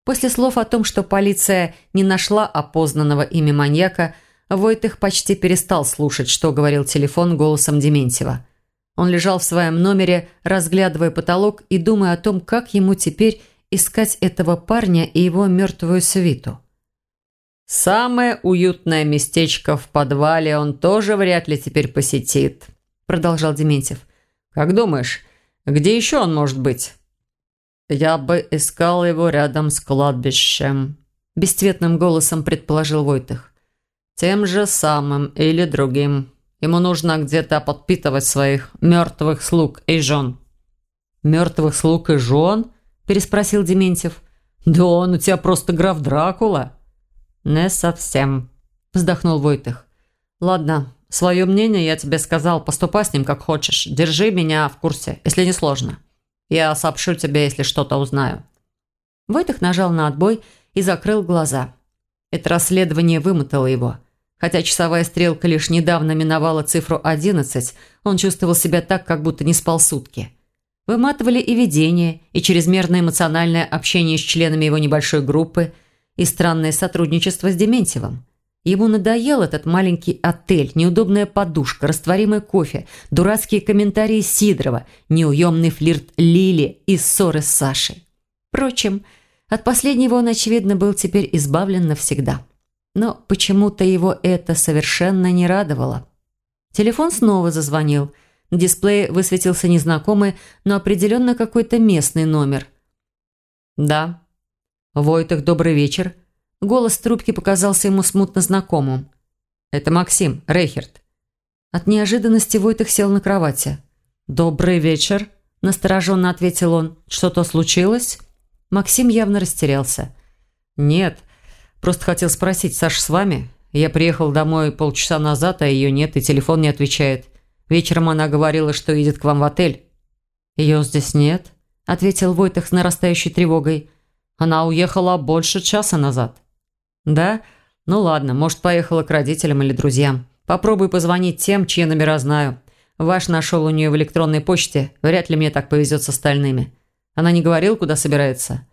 После слов о том, что полиция не нашла опознанного ими маньяка, Войтых почти перестал слушать, что говорил телефон голосом Дементьева. Он лежал в своем номере, разглядывая потолок и думая о том, как ему теперь искать этого парня и его мертвую свиту. «Самое уютное местечко в подвале он тоже вряд ли теперь посетит», продолжал Дементьев. «Как думаешь, где еще он может быть?» «Я бы искал его рядом с кладбищем», – бесцветным голосом предположил Войтых. «Тем же самым или другим. Ему нужно где-то подпитывать своих мертвых слуг и жен». «Мертвых слуг и жен?» – переспросил Дементьев. «Да он у тебя просто граф Дракула». «Не совсем», – вздохнул Войтых. «Ладно, свое мнение я тебе сказал. Поступай с ним как хочешь. Держи меня в курсе, если не сложно». Я сообщу тебе, если что-то узнаю». Войтых нажал на отбой и закрыл глаза. Это расследование вымотало его. Хотя часовая стрелка лишь недавно миновала цифру 11, он чувствовал себя так, как будто не спал сутки. Выматывали и видение, и чрезмерное эмоциональное общение с членами его небольшой группы, и странное сотрудничество с Дементьевым. Ему надоел этот маленький отель, неудобная подушка, растворимый кофе, дурацкие комментарии Сидорова, неуемный флирт Лили и ссоры с Сашей. Впрочем, от последнего он, очевидно, был теперь избавлен навсегда. Но почему-то его это совершенно не радовало. Телефон снова зазвонил. На дисплее высветился незнакомый, но определенно какой-то местный номер. «Да». «Войтах, добрый вечер», Голос трубки показался ему смутно знакомым. «Это Максим, Рейхерт». От неожиданности Войтых сел на кровати. «Добрый вечер», – настороженно ответил он. «Что-то случилось?» Максим явно растерялся. «Нет, просто хотел спросить, Саша с вами? Я приехал домой полчаса назад, а ее нет, и телефон не отвечает. Вечером она говорила, что едет к вам в отель». «Ее здесь нет», – ответил Войтых с нарастающей тревогой. «Она уехала больше часа назад». «Да? Ну ладно, может, поехала к родителям или друзьям. Попробуй позвонить тем, чьи номера знаю. Ваш нашел у нее в электронной почте. Вряд ли мне так повезет с остальными. Она не говорила, куда собирается?»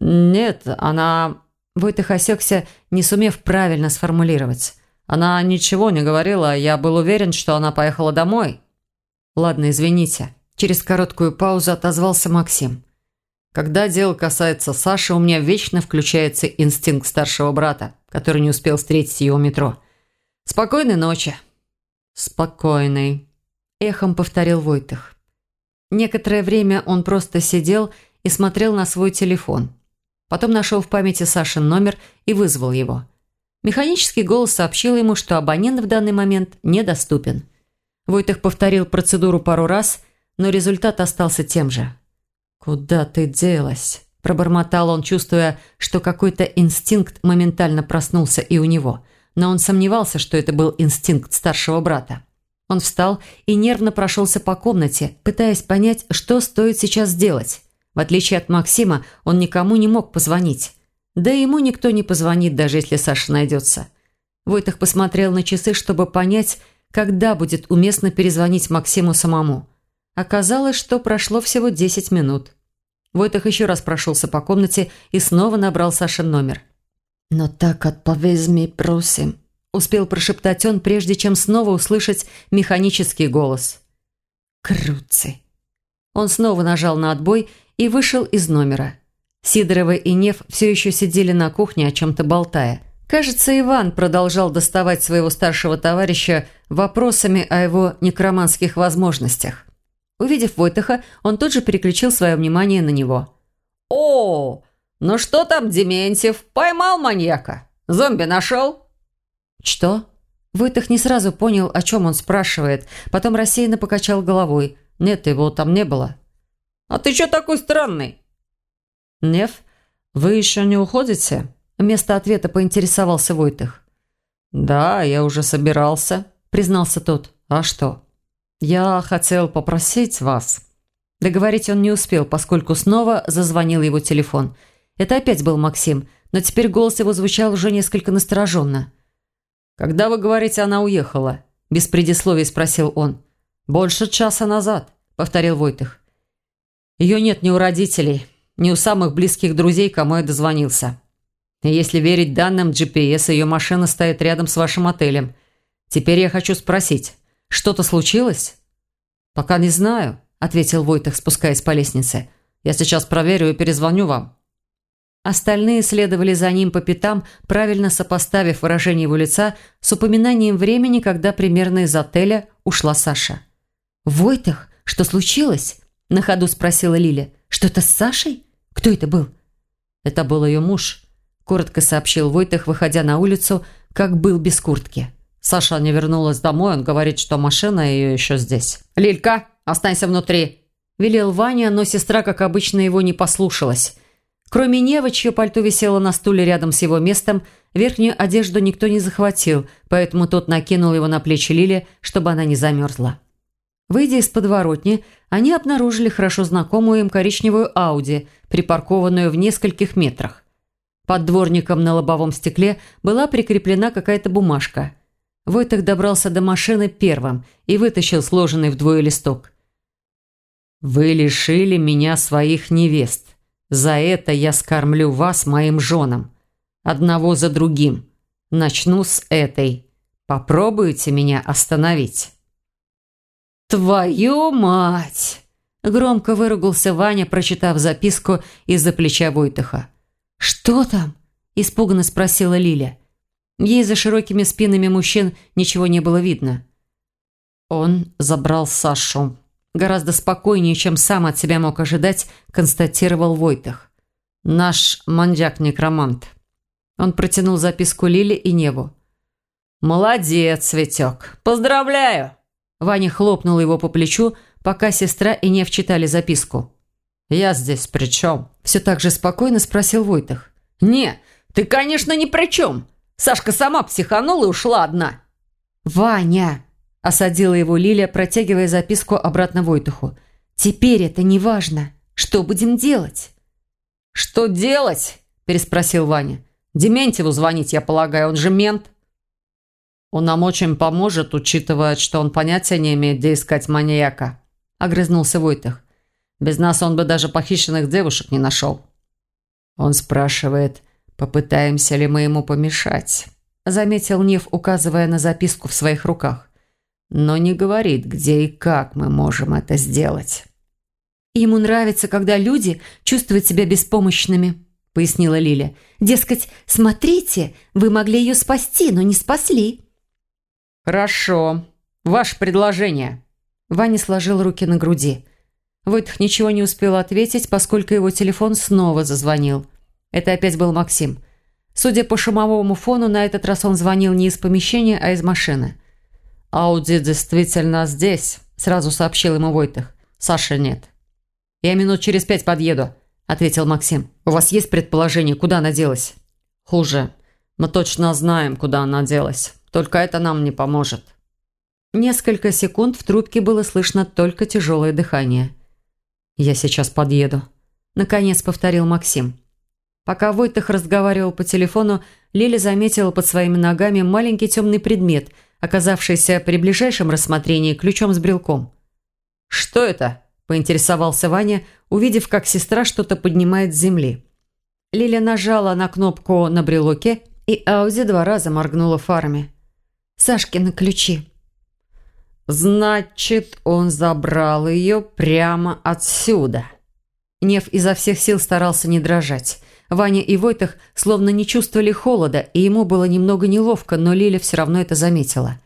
«Нет, она...» Войтых осекся, не сумев правильно сформулировать. «Она ничего не говорила, я был уверен, что она поехала домой». «Ладно, извините». Через короткую паузу отозвался Максим. Когда дело касается Саши, у меня вечно включается инстинкт старшего брата, который не успел встретить его метро. Спокойной ночи. Спокойной. Эхом повторил Войтых. Некоторое время он просто сидел и смотрел на свой телефон. Потом нашел в памяти Сашин номер и вызвал его. Механический голос сообщил ему, что абонент в данный момент недоступен. Войтых повторил процедуру пару раз, но результат остался тем же – «Куда ты делась?» – пробормотал он, чувствуя, что какой-то инстинкт моментально проснулся и у него. Но он сомневался, что это был инстинкт старшего брата. Он встал и нервно прошелся по комнате, пытаясь понять, что стоит сейчас сделать. В отличие от Максима, он никому не мог позвонить. Да ему никто не позвонит, даже если Саша найдется. Войтах посмотрел на часы, чтобы понять, когда будет уместно перезвонить Максиму самому. Оказалось, что прошло всего 10 минут. Войтах еще раз прошелся по комнате и снова набрал Сашин номер. «Но так отповезми, просим», – успел прошептать он, прежде чем снова услышать механический голос. «Круцы». Он снова нажал на отбой и вышел из номера. Сидорова и Нев все еще сидели на кухне, о чем-то болтая. Кажется, Иван продолжал доставать своего старшего товарища вопросами о его некроманских возможностях. Увидев Войтаха, он тут же переключил свое внимание на него. «О, ну что там, Дементьев? Поймал маньяка? Зомби нашел?» «Что?» Войтах не сразу понял, о чем он спрашивает, потом рассеянно покачал головой. «Нет, его там не было». «А ты что такой странный?» «Нев, вы еще не уходите?» Вместо ответа поинтересовался Войтых. «Да, я уже собирался», – признался тот. «А что?» «Я хотел попросить вас». Договорить он не успел, поскольку снова зазвонил его телефон. Это опять был Максим, но теперь голос его звучал уже несколько настороженно. «Когда вы говорите, она уехала?» – без предисловий спросил он. «Больше часа назад», – повторил Войтых. «Ее нет ни у родителей, ни у самых близких друзей, кому я дозвонился. И если верить данным GPS, ее машина стоит рядом с вашим отелем. Теперь я хочу спросить, что-то случилось?» «Пока не знаю», – ответил Войтах, спускаясь по лестнице. «Я сейчас проверю и перезвоню вам». Остальные следовали за ним по пятам, правильно сопоставив выражение его лица с упоминанием времени, когда примерно из отеля ушла Саша. «Войтах, что случилось?» – на ходу спросила Лиля. «Что-то с Сашей? Кто это был?» «Это был ее муж», коротко сообщил Войтых, выходя на улицу, как был без куртки. Саша не вернулась домой, он говорит, что машина ее еще здесь. «Лилька, останься внутри!» Велел Ваня, но сестра, как обычно, его не послушалась. Кроме Невы, чье пальто висело на стуле рядом с его местом, верхнюю одежду никто не захватил, поэтому тот накинул его на плечи Лили, чтобы она не замерзла. Выйдя из подворотни, они обнаружили хорошо знакомую им коричневую Ауди, припаркованную в нескольких метрах. Под дворником на лобовом стекле была прикреплена какая-то бумажка. Войтах добрался до машины первым и вытащил сложенный вдвое листок. «Вы лишили меня своих невест. За это я скормлю вас моим женам. Одного за другим. Начну с этой. Попробуйте меня остановить». «Твою мать!» Громко выругался Ваня, прочитав записку из-за плеча Войтаха. «Что там?» – испуганно спросила Лиля. Ей за широкими спинами мужчин ничего не было видно. «Он забрал Сашу», – гораздо спокойнее, чем сам от себя мог ожидать, констатировал Войтах. «Наш маньяк-некромант». Он протянул записку Лиле и Неву. «Молодец, Витек! Поздравляю!» Ваня хлопнул его по плечу, пока сестра и Нев читали записку. «Я здесь при чем?» Все так же спокойно спросил Войтах. «Не, ты, конечно, ни при чем. Сашка сама психанула и ушла одна». «Ваня!» – осадила его Лиля, протягивая записку обратно Войтуху. «Теперь это не важно. Что будем делать?» «Что делать?» – переспросил Ваня. «Дементьеву звонить, я полагаю, он же мент». «Он нам очень поможет, учитывая, что он понятия не имеет, где искать маньяка», – огрызнулся Войтах. Без нас он бы даже похищенных девушек не нашел. Он спрашивает, попытаемся ли мы ему помешать. Заметил Нев, указывая на записку в своих руках. Но не говорит, где и как мы можем это сделать. «Ему нравится, когда люди чувствуют себя беспомощными», – пояснила Лиля. «Дескать, смотрите, вы могли ее спасти, но не спасли». «Хорошо. Ваше предложение». Ваня сложил руки на груди. Войтах ничего не успел ответить, поскольку его телефон снова зазвонил. Это опять был Максим. Судя по шумовому фону, на этот раз он звонил не из помещения, а из машины. «Ауди действительно здесь», – сразу сообщил ему Войтах. «Саши нет». «Я минут через пять подъеду», – ответил Максим. «У вас есть предположение, куда она делась?» «Хуже. Мы точно знаем, куда она делась. Только это нам не поможет». Несколько секунд в трубке было слышно только тяжелое дыхание. «Я сейчас подъеду», – наконец повторил Максим. Пока Войтах разговаривал по телефону, Лиля заметила под своими ногами маленький темный предмет, оказавшийся при ближайшем рассмотрении ключом с брелком. «Что это?» – поинтересовался Ваня, увидев, как сестра что-то поднимает с земли. Лиля нажала на кнопку на брелоке, и Аузи два раза моргнула фарами. «Сашкины ключи». «Значит, он забрал ее прямо отсюда». Нев изо всех сил старался не дрожать. Ваня и Войтах словно не чувствовали холода, и ему было немного неловко, но Лиля все равно это заметила.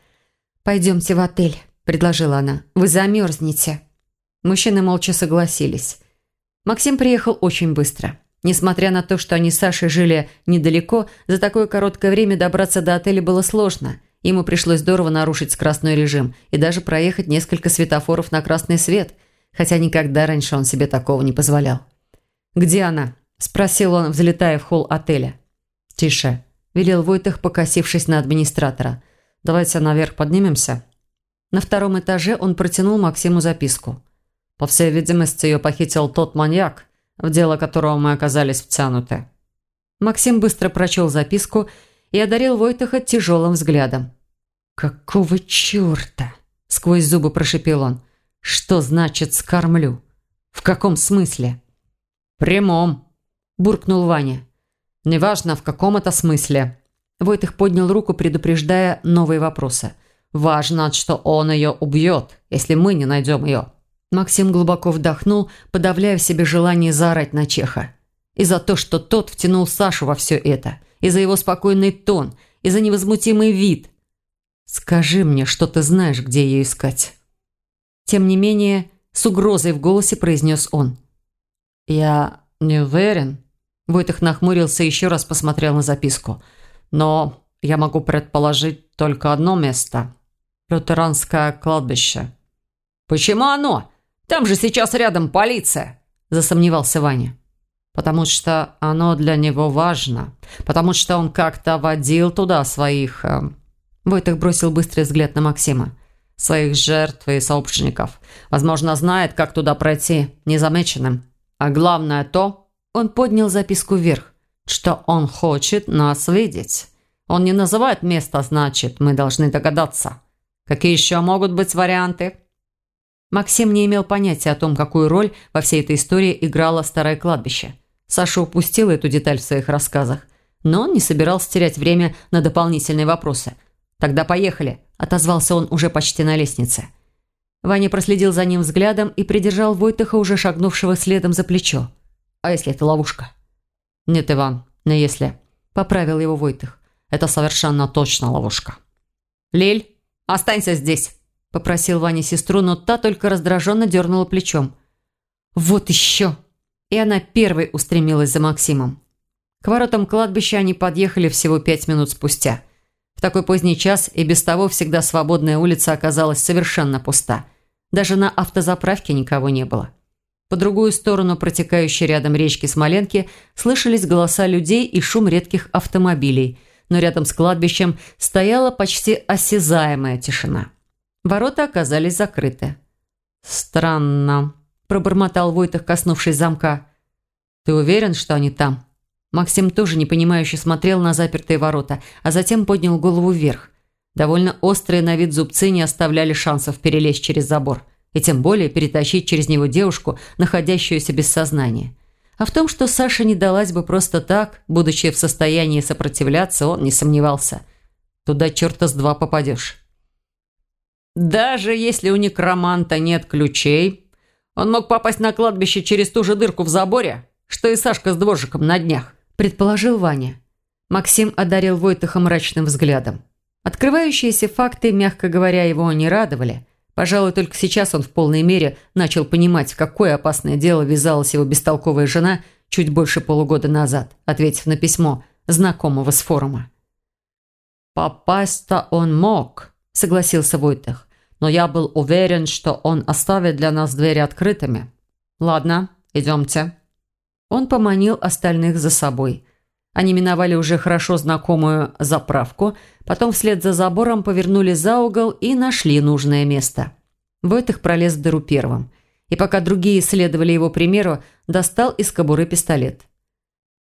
«Пойдемте в отель», – предложила она. «Вы замерзнете». Мужчины молча согласились. Максим приехал очень быстро. Несмотря на то, что они с Сашей жили недалеко, за такое короткое время добраться до отеля было сложно. Ему пришлось здорово нарушить скоростной режим и даже проехать несколько светофоров на красный свет, хотя никогда раньше он себе такого не позволял. «Где она?» Спросил он, взлетая в холл отеля. «Тише», – велел Войтых, покосившись на администратора. «Давайте наверх поднимемся». На втором этаже он протянул Максиму записку. По всей видимости, ее похитил тот маньяк, в дело которого мы оказались втянуты. Максим быстро прочел записку и одарил Войтаха тяжелым взглядом. «Какого черта?» – сквозь зубы прошипел он. «Что значит «скормлю»? В каком смысле?» «Прямом», буркнул Ваня. «Неважно, в каком это смысле». Войтых поднял руку, предупреждая новые вопросы. «Важно, что он ее убьет, если мы не найдем ее». Максим глубоко вдохнул, подавляя в себе желание заорать на Чеха. И за то, что тот втянул Сашу во все это. И за его спокойный тон. И за невозмутимый вид. «Скажи мне, что ты знаешь, где ее искать». Тем не менее, с угрозой в голосе произнес он. «Я не уверен», Войтых нахмурился и еще раз посмотрел на записку. «Но я могу предположить только одно место. Лютеранское кладбище». «Почему оно? Там же сейчас рядом полиция!» Засомневался Ваня. «Потому что оно для него важно. Потому что он как-то водил туда своих...» э... Войтых бросил быстрый взгляд на Максима. «Своих жертв и сообщников. Возможно, знает, как туда пройти незамеченным. А главное то, он поднял записку вверх. «Что он хочет нас видеть. Он не называет место, значит, мы должны догадаться. Какие еще могут быть варианты?» Максим не имел понятия о том, какую роль во всей этой истории играло старое кладбище. Саша упустил эту деталь в своих рассказах. Но он не собирался терять время на дополнительные вопросы. «Тогда поехали», – отозвался он уже почти на лестнице. Ваня проследил за ним взглядом и придержал Войтыха, уже шагнувшего следом за плечо. А если это ловушка? Нет, Иван, не если. Поправил его Войтых. Это совершенно точно ловушка. Лель, останься здесь. Попросил Ваня сестру, но та только раздраженно дернула плечом. Вот еще. И она первой устремилась за Максимом. К воротам кладбища они подъехали всего пять минут спустя. В такой поздний час и без того всегда свободная улица оказалась совершенно пуста. Даже на автозаправке никого не было. По другую сторону протекающей рядом речки Смоленки слышались голоса людей и шум редких автомобилей, но рядом с кладбищем стояла почти осязаемая тишина. Ворота оказались закрыты. «Странно», – пробормотал Войтах, коснувшись замка. «Ты уверен, что они там?» Максим тоже непонимающе смотрел на запертые ворота, а затем поднял голову вверх. Довольно острые на вид зубцы не оставляли шансов перелезть через забор и тем более перетащить через него девушку, находящуюся без сознания. А в том, что Саша не далась бы просто так, будучи в состоянии сопротивляться, он не сомневался. Туда черта с два попадешь. Даже если у некроманта нет ключей, он мог попасть на кладбище через ту же дырку в заборе, что и Сашка с дворжиком на днях, предположил Ваня. Максим одарил Войтаха мрачным взглядом. Открывающиеся факты, мягко говоря, его не радовали – Пожалуй, только сейчас он в полной мере начал понимать, в какое опасное дело ввязалась его бестолковая жена чуть больше полугода назад, ответив на письмо знакомого с форума. «Попасть-то он мог», – согласился Войтах. «Но я был уверен, что он оставит для нас двери открытыми. «Ладно, идемте». Он поманил остальных за собой. Они миновали уже хорошо знакомую заправку, потом вслед за забором повернули за угол и нашли нужное место. Войтых пролез в дыру первым. И пока другие следовали его примеру, достал из кобуры пистолет.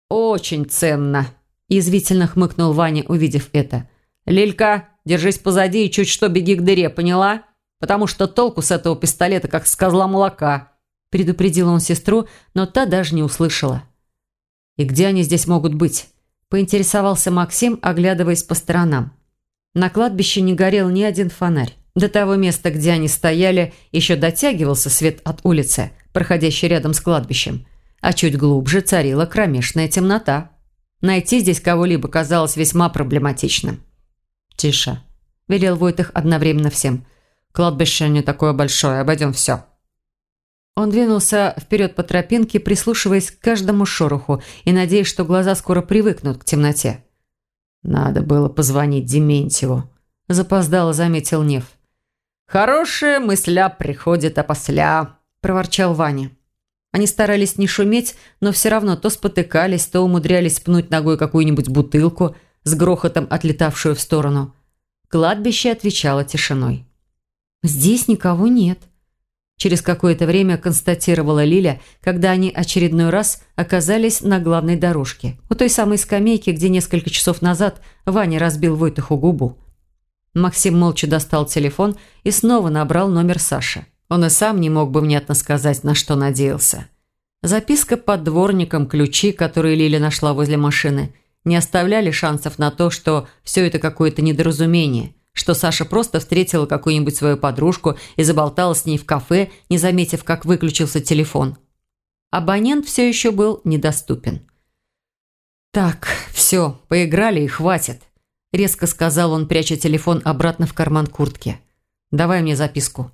«Очень ценно», – язвительно хмыкнул Ваня, увидев это. «Лилька, держись позади и чуть что беги к дыре, поняла? Потому что толку с этого пистолета, как с козла молока», – предупредил он сестру, но та даже не услышала. «И где они здесь могут быть?» – поинтересовался Максим, оглядываясь по сторонам. На кладбище не горел ни один фонарь. До того места, где они стояли, еще дотягивался свет от улицы, проходящей рядом с кладбищем – а чуть глубже царила кромешная темнота. Найти здесь кого-либо казалось весьма проблематичным. «Тише», – велел Войтых одновременно всем. «Кладбище не такое большое, обойдем все». Он двинулся вперед по тропинке, прислушиваясь к каждому шороху и надеясь, что глаза скоро привыкнут к темноте. «Надо было позвонить Дементьеву», – запоздало заметил Нев. «Хорошая мысля приходит опосля», – проворчал Ваня. Они старались не шуметь, но все равно то спотыкались, то умудрялись пнуть ногой какую-нибудь бутылку, с грохотом отлетавшую в сторону. Кладбище отвечало тишиной. «Здесь никого нет», – через какое-то время констатировала Лиля, когда они очередной раз оказались на главной дорожке, у той самой скамейки, где несколько часов назад Ваня разбил Войтуху губу. Максим молча достал телефон и снова набрал номер Саши. Он и сам не мог бы внятно сказать, на что надеялся. Записка под дворником, ключи, которые Лиля нашла возле машины, не оставляли шансов на то, что все это какое-то недоразумение, что Саша просто встретила какую-нибудь свою подружку и заболтала с ней в кафе, не заметив, как выключился телефон. Абонент все еще был недоступен. «Так, все, поиграли и хватит», – резко сказал он, пряча телефон обратно в карман куртки. «Давай мне записку».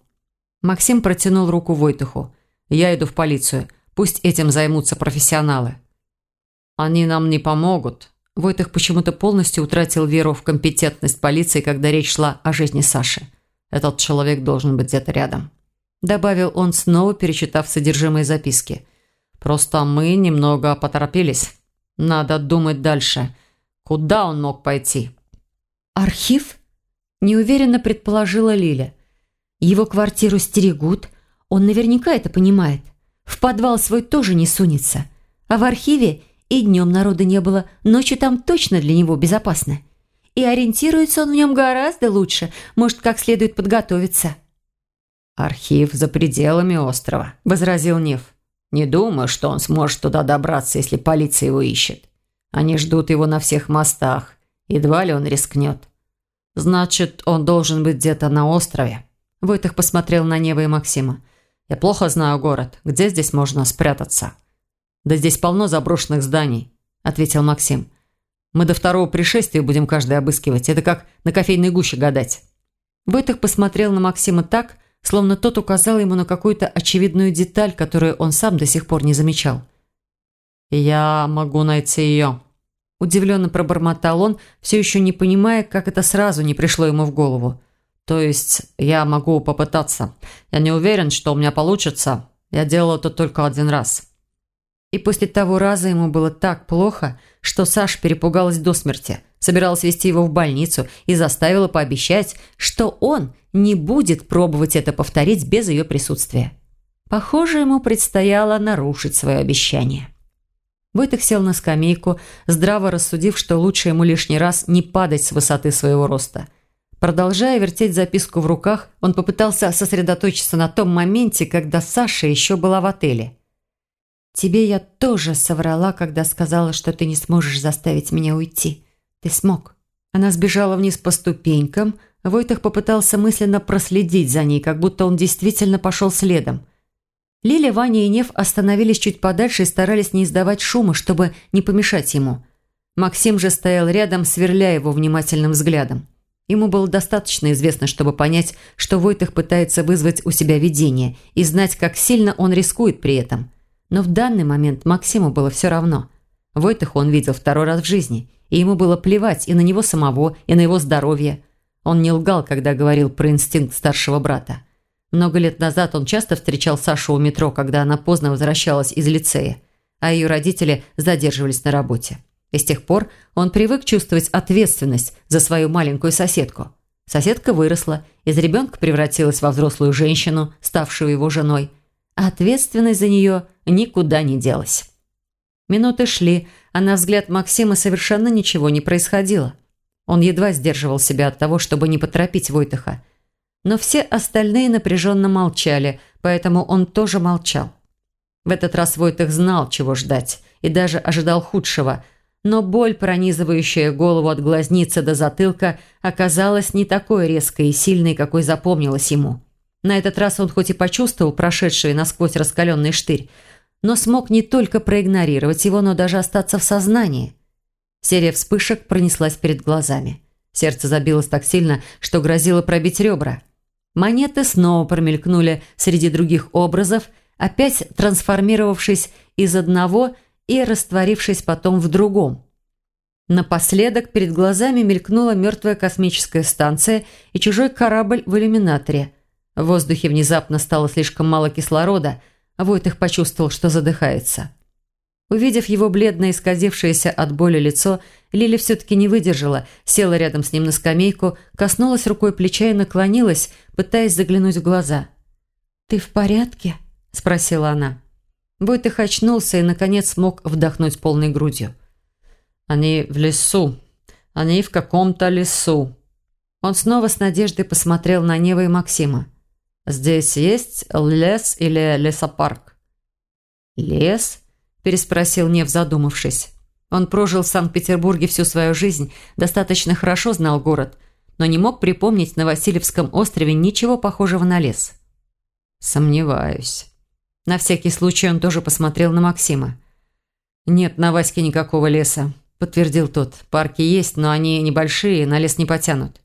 Максим протянул руку Войтуху. «Я иду в полицию. Пусть этим займутся профессионалы». «Они нам не помогут». Войтых почему-то полностью утратил веру в компетентность полиции, когда речь шла о жизни Саши. «Этот человек должен быть где-то рядом», – добавил он, снова перечитав содержимое записки. «Просто мы немного поторопились. Надо думать дальше. Куда он мог пойти?» «Архив?» – неуверенно предположила Лиля. Его квартиру стерегут. Он наверняка это понимает. В подвал свой тоже не сунется. А в архиве и днем народа не было, ночью там точно для него безопасно. И ориентируется он в нем гораздо лучше, может, как следует подготовиться. «Архив за пределами острова», – возразил Нев. «Не думаю, что он сможет туда добраться, если полиция его ищет. Они ждут его на всех мостах. Едва ли он рискнет. Значит, он должен быть где-то на острове». Войтых посмотрел на Нева и Максима. «Я плохо знаю город. Где здесь можно спрятаться?» «Да здесь полно заброшенных зданий», – ответил Максим. «Мы до второго пришествия будем каждый обыскивать. Это как на кофейной гуще гадать». Войтых посмотрел на Максима так, словно тот указал ему на какую-то очевидную деталь, которую он сам до сих пор не замечал. «Я могу найти ее», – удивленно пробормотал он, все еще не понимая, как это сразу не пришло ему в голову. То есть я могу попытаться. Я не уверен, что у меня получится. Я делал это только один раз. И после того раза ему было так плохо, что Саша перепугалась до смерти, собиралась вести его в больницу и заставила пообещать, что он не будет пробовать это повторить без ее присутствия. Похоже, ему предстояло нарушить свое обещание. Войтых сел на скамейку, здраво рассудив, что лучше ему лишний раз не падать с высоты своего роста – Продолжая вертеть записку в руках, он попытался сосредоточиться на том моменте, когда Саша еще была в отеле. «Тебе я тоже соврала, когда сказала, что ты не сможешь заставить меня уйти. Ты смог». Она сбежала вниз по ступенькам. Войтах попытался мысленно проследить за ней, как будто он действительно пошел следом. Лиля, Ваня и Нев остановились чуть подальше и старались не издавать шума, чтобы не помешать ему. Максим же стоял рядом, сверляя его внимательным взглядом. Ему было достаточно известно, чтобы понять, что Войтых пытается вызвать у себя видение и знать, как сильно он рискует при этом. Но в данный момент Максиму было все равно. Войтых он видел второй раз в жизни, и ему было плевать и на него самого, и на его здоровье. Он не лгал, когда говорил про инстинкт старшего брата. Много лет назад он часто встречал Сашу у метро, когда она поздно возвращалась из лицея, а ее родители задерживались на работе. И с тех пор он привык чувствовать ответственность за свою маленькую соседку. Соседка выросла, из ребенка превратилась во взрослую женщину, ставшую его женой, а ответственность за нее никуда не делась. Минуты шли, а на взгляд Максима совершенно ничего не происходило. Он едва сдерживал себя от того, чтобы не поторопить Войтыха. Но все остальные напряженно молчали, поэтому он тоже молчал. В этот раз Войтых знал, чего ждать, и даже ожидал худшего – но боль, пронизывающая голову от глазницы до затылка, оказалась не такой резкой и сильной, какой запомнилась ему. На этот раз он хоть и почувствовал прошедший насквозь раскаленный штырь, но смог не только проигнорировать его, но даже остаться в сознании. Серия вспышек пронеслась перед глазами. Сердце забилось так сильно, что грозило пробить ребра. Монеты снова промелькнули среди других образов, опять трансформировавшись из одного и растворившись потом в другом. Напоследок перед глазами мелькнула мертвая космическая станция и чужой корабль в иллюминаторе. В воздухе внезапно стало слишком мало кислорода, Войтых почувствовал, что задыхается. Увидев его бледное, исказившееся от боли лицо, Лили все-таки не выдержала, села рядом с ним на скамейку, коснулась рукой плеча и наклонилась, пытаясь заглянуть в глаза. «Ты в порядке?» – спросила она. Войтых очнулся и, наконец, смог вдохнуть полной грудью. «Они в лесу. Они в каком-то лесу». Он снова с надеждой посмотрел на Нева и Максима. «Здесь есть лес или лесопарк?» «Лес?» – переспросил Нев, задумавшись. Он прожил в Санкт-Петербурге всю свою жизнь, достаточно хорошо знал город, но не мог припомнить на Васильевском острове ничего похожего на лес. «Сомневаюсь». На всякий случай он тоже посмотрел на Максима. «Нет на Ваське никакого леса», – подтвердил тот. «Парки есть, но они небольшие, на лес не потянут».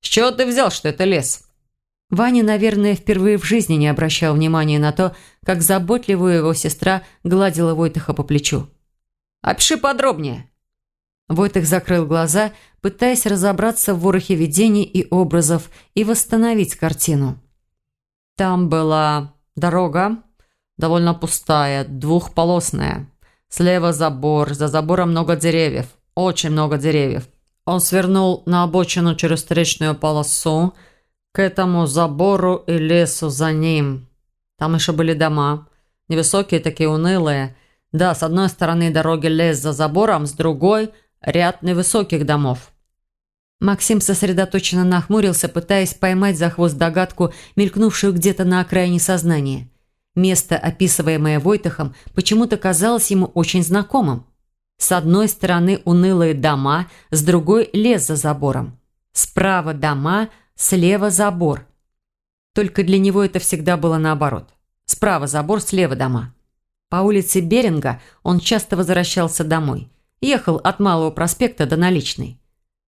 «С чего ты взял, что это лес?» Ваня, наверное, впервые в жизни не обращал внимания на то, как заботливую его сестра гладила Войтыха по плечу. «Опиши подробнее». Войтых закрыл глаза, пытаясь разобраться в ворохе видений и образов и восстановить картину. Там была дорога, довольно пустая, двухполосная. Слева забор, за забором много деревьев, очень много деревьев. Он свернул на обочину через встречную полосу, к этому забору и лесу за ним. Там еще были дома, невысокие такие унылые. Да, с одной стороны дороги лес за забором, с другой – ряд невысоких домов. Максим сосредоточенно нахмурился, пытаясь поймать за хвост догадку, мелькнувшую где-то на окраине сознания. Место, описываемое Войтахом, почему-то казалось ему очень знакомым. С одной стороны унылые дома, с другой – лес за забором. Справа дома, слева забор. Только для него это всегда было наоборот. Справа забор, слева дома. По улице Беринга он часто возвращался домой. Ехал от Малого проспекта до Наличной.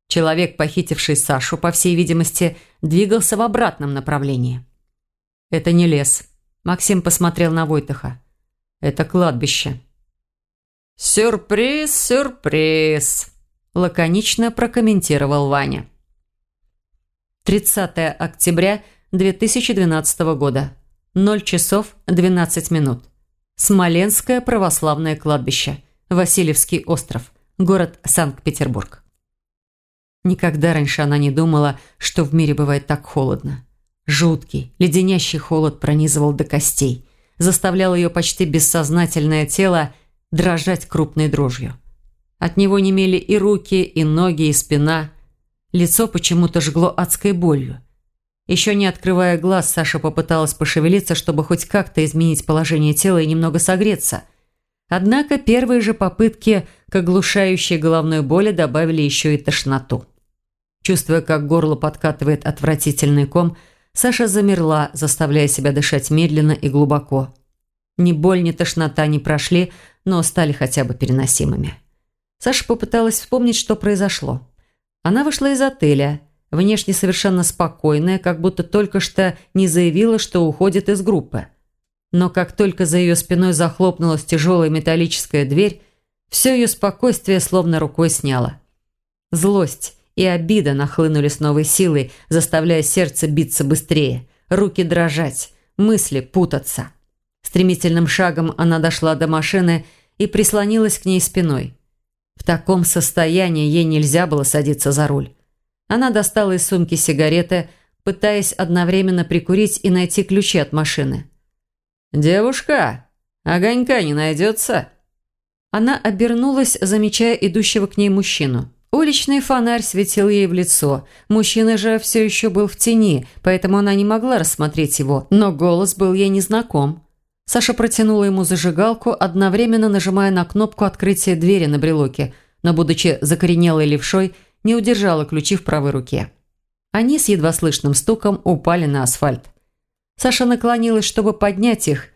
Человек, похитивший Сашу, по всей видимости, двигался в обратном направлении. Это не лес. Максим посмотрел на Войтаха. «Это кладбище». «Сюрприз, сюрприз», – лаконично прокомментировал Ваня. 30 октября 2012 года. 0 часов 12 минут. Смоленское православное кладбище. Васильевский остров. Город Санкт-Петербург. Никогда раньше она не думала, что в мире бывает так холодно. Жуткий, леденящий холод пронизывал до костей, заставлял ее почти бессознательное тело дрожать крупной дрожью. От него немели и руки, и ноги, и спина. Лицо почему-то жгло адской болью. Еще не открывая глаз, Саша попыталась пошевелиться, чтобы хоть как-то изменить положение тела и немного согреться. Однако первые же попытки к оглушающей головной боли добавили еще и тошноту. Чувствуя, как горло подкатывает отвратительный ком, Саша замерла, заставляя себя дышать медленно и глубоко. Ни боль, ни тошнота не прошли, но стали хотя бы переносимыми. Саша попыталась вспомнить, что произошло. Она вышла из отеля, внешне совершенно спокойная, как будто только что не заявила, что уходит из группы. Но как только за ее спиной захлопнулась тяжелая металлическая дверь, все ее спокойствие словно рукой сняло. Злость, и обида нахлынули с новой силой, заставляя сердце биться быстрее. руки дрожать, мысли путаться. Стремительным шагом она дошла до машины и прислонилась к ней спиной. В таком состоянии ей нельзя было садиться за руль. Она достала из сумки сигареты, пытаясь одновременно прикурить и найти ключи от машины. «Девушка, огонька не найдется?» Она обернулась, замечая идущего к ней мужчину. Уличный фонарь светил ей в лицо. Мужчина же все еще был в тени, поэтому она не могла рассмотреть его, но голос был ей незнаком. Саша протянула ему зажигалку, одновременно нажимая на кнопку открытия двери на брелоке, но, будучи закоренелой левшой, не удержала ключи в правой руке. Они с едва слышным стуком упали на асфальт. Саша наклонилась, чтобы поднять их,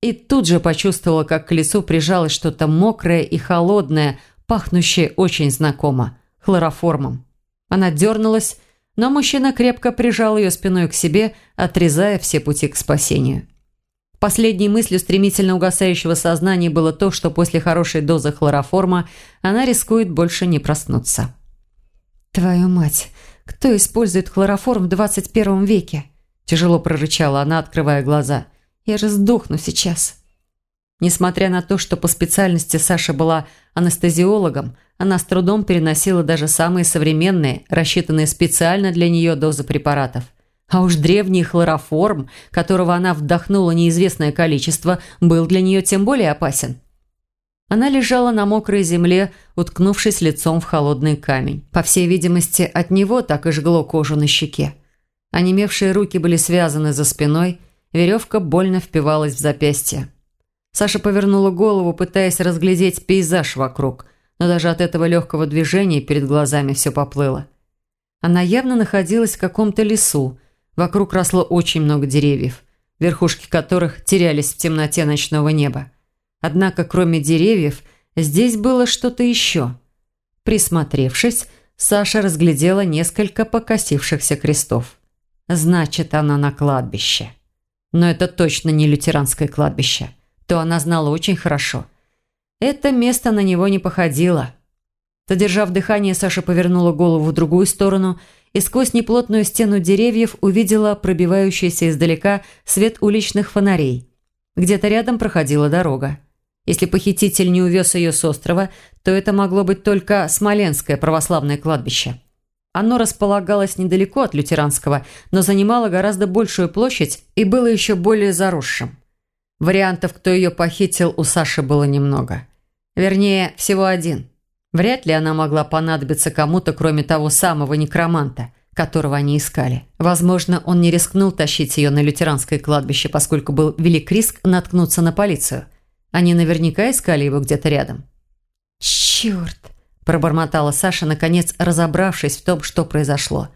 и тут же почувствовала, как к лицу прижалось что-то мокрое и холодное, пахнущее очень знакомо – хлороформом. Она дернулась, но мужчина крепко прижал ее спиной к себе, отрезая все пути к спасению. Последней мыслью стремительно угасающего сознания было то, что после хорошей дозы хлороформа она рискует больше не проснуться. «Твою мать! Кто использует хлороформ в 21 веке?» Тяжело прорычала она, открывая глаза. «Я же сдохну сейчас!» Несмотря на то, что по специальности Саша была анестезиологом, она с трудом переносила даже самые современные, рассчитанные специально для нее дозы препаратов – а уж древний хлороформ, которого она вдохнула неизвестное количество, был для нее тем более опасен. Она лежала на мокрой земле, уткнувшись лицом в холодный камень. По всей видимости, от него так и жгло кожу на щеке. Онемевшие руки были связаны за спиной, веревка больно впивалась в запястье. Саша повернула голову, пытаясь разглядеть пейзаж вокруг, но даже от этого легкого движения перед глазами все поплыло. Она явно находилась в каком-то лесу, Вокруг росло очень много деревьев, верхушки которых терялись в темноте ночного неба. Однако, кроме деревьев, здесь было что-то еще. Присмотревшись, Саша разглядела несколько покосившихся крестов. Значит, она на кладбище. Но это точно не лютеранское кладбище. То она знала очень хорошо. Это место на него не походило. Задержав дыхание, Саша повернула голову в другую сторону и сквозь неплотную стену деревьев увидела пробивающийся издалека свет уличных фонарей. Где-то рядом проходила дорога. Если похититель не увез ее с острова, то это могло быть только Смоленское православное кладбище. Оно располагалось недалеко от лютеранского, но занимало гораздо большую площадь и было еще более заросшим. Вариантов, кто ее похитил, у Саши было немного. Вернее, всего один – Вряд ли она могла понадобиться кому-то, кроме того самого некроманта, которого они искали. Возможно, он не рискнул тащить ее на лютеранское кладбище, поскольку был велик риск наткнуться на полицию. Они наверняка искали его где-то рядом. «Черт!» – пробормотала Саша, наконец разобравшись в том, что произошло.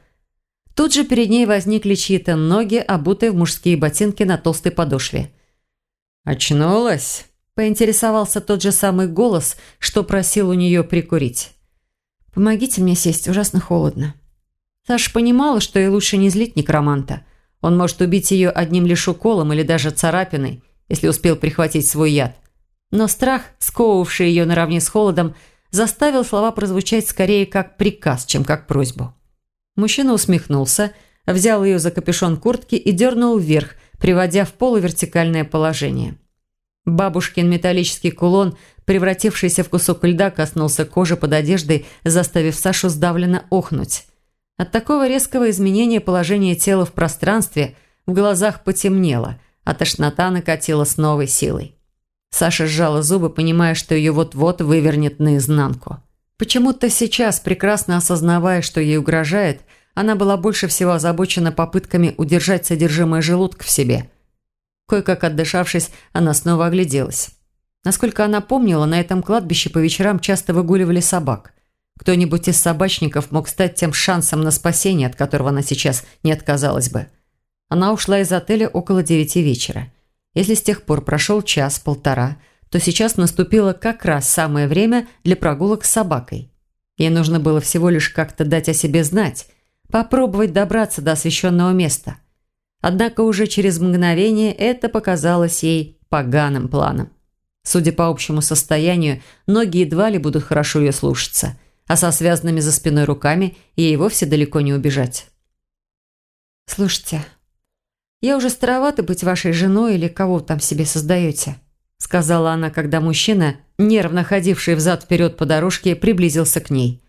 Тут же перед ней возникли чьи-то ноги, обутые в мужские ботинки на толстой подошве. «Очнулась?» Поинтересовался тот же самый голос, что просил у нее прикурить. «Помогите мне сесть, ужасно холодно». Саша понимала, что ей лучше не злить некроманта. Он может убить ее одним лишь уколом или даже царапиной, если успел прихватить свой яд. Но страх, сковывавший ее наравне с холодом, заставил слова прозвучать скорее как приказ, чем как просьбу. Мужчина усмехнулся, взял ее за капюшон куртки и дернул вверх, приводя в полувертикальное положение. Бабушкин металлический кулон, превратившийся в кусок льда, коснулся кожи под одеждой, заставив Сашу сдавленно охнуть. От такого резкого изменения положения тела в пространстве в глазах потемнело, а тошнота накатила с новой силой. Саша сжала зубы, понимая, что ее вот-вот вывернет наизнанку. Почему-то сейчас, прекрасно осознавая, что ей угрожает, она была больше всего озабочена попытками удержать содержимое желудка в себе – Кое-как отдышавшись, она снова огляделась. Насколько она помнила, на этом кладбище по вечерам часто выгуливали собак. Кто-нибудь из собачников мог стать тем шансом на спасение, от которого она сейчас не отказалась бы. Она ушла из отеля около девяти вечера. Если с тех пор прошел час-полтора, то сейчас наступило как раз самое время для прогулок с собакой. Ей нужно было всего лишь как-то дать о себе знать, попробовать добраться до освещенного места – Однако уже через мгновение это показалось ей поганым планом. Судя по общему состоянию, ноги едва ли будут хорошо ее слушаться, а со связанными за спиной руками ей вовсе далеко не убежать. «Слушайте, «Я уже старовата быть вашей женой или кого там себе создаете», сказала она, когда мужчина, нервно ходивший взад-вперед по дорожке, приблизился к ней.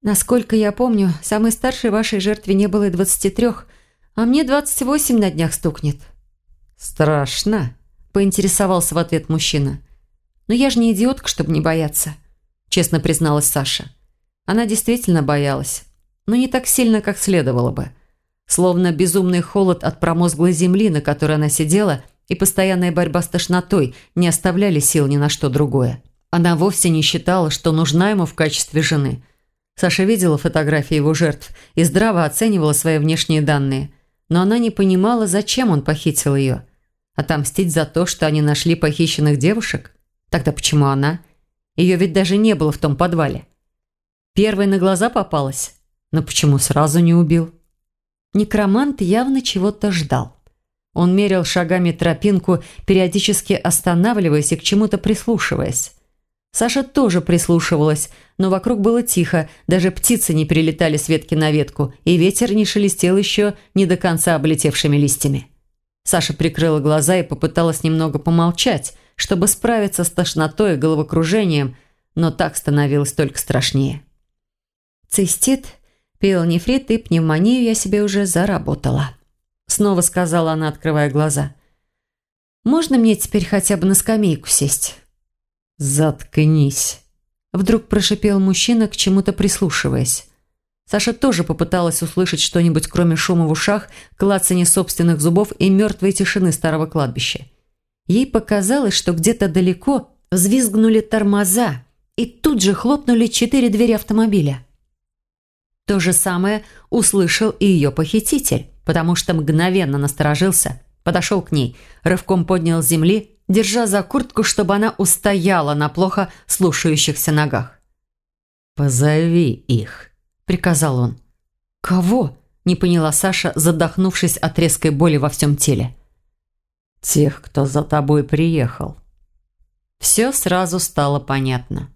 «Насколько я помню, самой старшей вашей жертве не было и двадцати трех, а мне двадцать восемь на днях стукнет». «Страшно», – поинтересовался в ответ мужчина. «Но я же не идиотка, чтобы не бояться», – честно призналась Саша. Она действительно боялась, но не так сильно, как следовало бы. Словно безумный холод от промозглой земли, на которой она сидела, и постоянная борьба с тошнотой не оставляли сил ни на что другое. Она вовсе не считала, что нужна ему в качестве жены. Саша видела фотографии его жертв и здраво оценивала свои внешние данные. Но она не понимала, зачем он похитил ее – Отомстить за то, что они нашли похищенных девушек? Тогда почему она? Ее ведь даже не было в том подвале. Первой на глаза попалась. Но почему сразу не убил? Некромант явно чего-то ждал. Он мерил шагами тропинку, периодически останавливаясь и к чему-то прислушиваясь. Саша тоже прислушивалась, но вокруг было тихо, даже птицы не перелетали с ветки на ветку, и ветер не шелестел еще не до конца облетевшими листьями. Саша прикрыла глаза и попыталась немного помолчать, чтобы справиться с тошнотой и головокружением, но так становилось только страшнее. «Цистит, пиелонефрит и пневмонию я себе уже заработала», снова сказала она, открывая глаза. «Можно мне теперь хотя бы на скамейку сесть?» «Заткнись», вдруг прошипел мужчина, к чему-то прислушиваясь. Саша тоже попыталась услышать что-нибудь, кроме шума в ушах, клацания собственных зубов и мертвой тишины старого кладбища. Ей показалось, что где-то далеко взвизгнули тормоза, и тут же хлопнули четыре двери автомобиля. То же самое услышал и ее похититель, потому что мгновенно насторожился, подошел к ней, рывком поднял с земли, держа за куртку, чтобы она устояла на плохо слушающихся ногах. «Позови их», – приказал он. «Кого?» – не поняла Саша, задохнувшись от резкой боли во всем теле. «Тех, кто за тобой приехал». Все сразу стало понятно.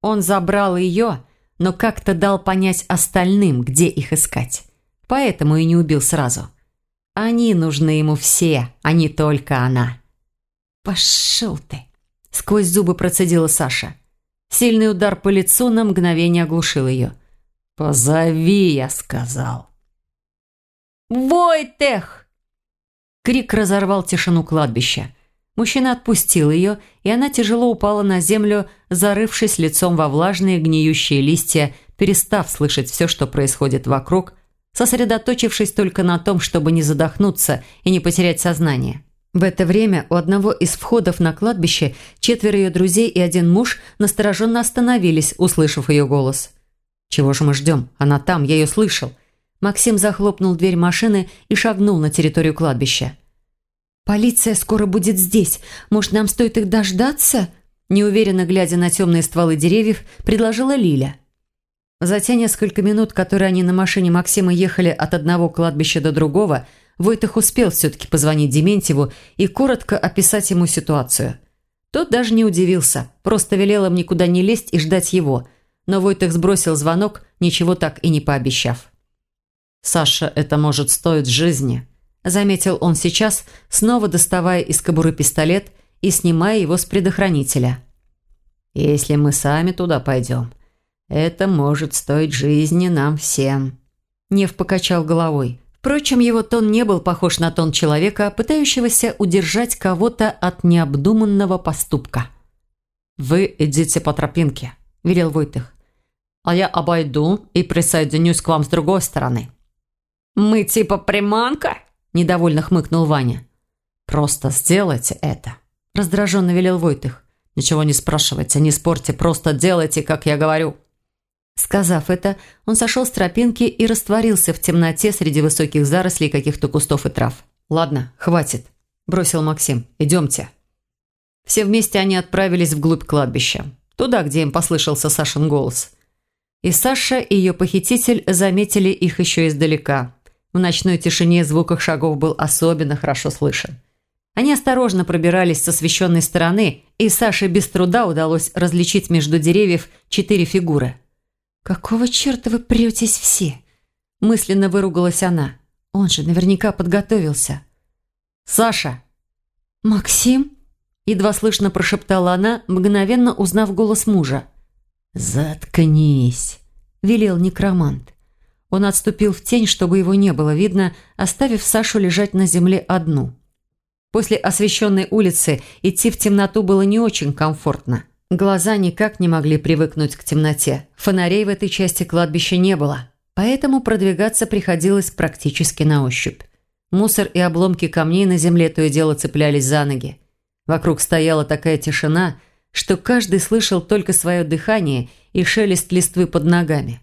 Он забрал ее, но как-то дал понять остальным, где их искать. Поэтому и не убил сразу. Они нужны ему все, а не только она. «Пошел ты!» – сквозь зубы процедила Саша. Сильный удар по лицу на мгновение оглушил ее – «Позови», я сказал. «Войтех!» Крик разорвал тишину кладбища. Мужчина отпустил ее, и она тяжело упала на землю, зарывшись лицом во влажные гниющие листья, перестав слышать все, что происходит вокруг, сосредоточившись только на том, чтобы не задохнуться и не потерять сознание. В это время у одного из входов на кладбище четверо ее друзей и один муж настороженно остановились, услышав ее голос – «Чего же мы ждем? Она там, я ее слышал». Максим захлопнул дверь машины и шагнул на территорию кладбища. «Полиция скоро будет здесь. Может, нам стоит их дождаться?» Неуверенно глядя на темные стволы деревьев, предложила Лиля. За те несколько минут, которые они на машине Максима ехали от одного кладбища до другого, Войтых успел все-таки позвонить Дементьеву и коротко описать ему ситуацию. Тот даже не удивился, просто велел им никуда не лезть и ждать его – но Войтых сбросил звонок, ничего так и не пообещав. «Саша, это может стоить жизни», – заметил он сейчас, снова доставая из кобуры пистолет и снимая его с предохранителя. «Если мы сами туда пойдем, это может стоить жизни нам всем». Нев покачал головой. Впрочем, его тон не был похож на тон человека, пытающегося удержать кого-то от необдуманного поступка. «Вы идите по тропинке», – велел Войтых. «А я обойду и присоединюсь к вам с другой стороны». «Мы типа приманка?» – недовольно хмыкнул Ваня. «Просто сделайте это», – раздраженно велел Войтых. «Ничего не спрашивайте, не спорьте, просто делайте, как я говорю». Сказав это, он сошел с тропинки и растворился в темноте среди высоких зарослей каких-то кустов и трав. «Ладно, хватит», – бросил Максим. «Идемте». Все вместе они отправились вглубь кладбища. Туда, где им послышался Сашин голос. И Саша и ее похититель заметили их еще издалека. В ночной тишине звук шагов был особенно хорошо слышен. Они осторожно пробирались с освещенной стороны, и Саше без труда удалось различить между деревьев четыре фигуры. «Какого черта вы претесь все?» Мысленно выругалась она. «Он же наверняка подготовился». «Саша!» «Максим?» – едва слышно прошептала она, мгновенно узнав голос мужа. «Заткнись!» – велел некромант. Он отступил в тень, чтобы его не было видно, оставив Сашу лежать на земле одну. После освещенной улицы идти в темноту было не очень комфортно. Глаза никак не могли привыкнуть к темноте. Фонарей в этой части кладбища не было, поэтому продвигаться приходилось практически на ощупь. Мусор и обломки камней на земле то и дело цеплялись за ноги. Вокруг стояла такая тишина, что каждый слышал только свое дыхание и шелест листвы под ногами.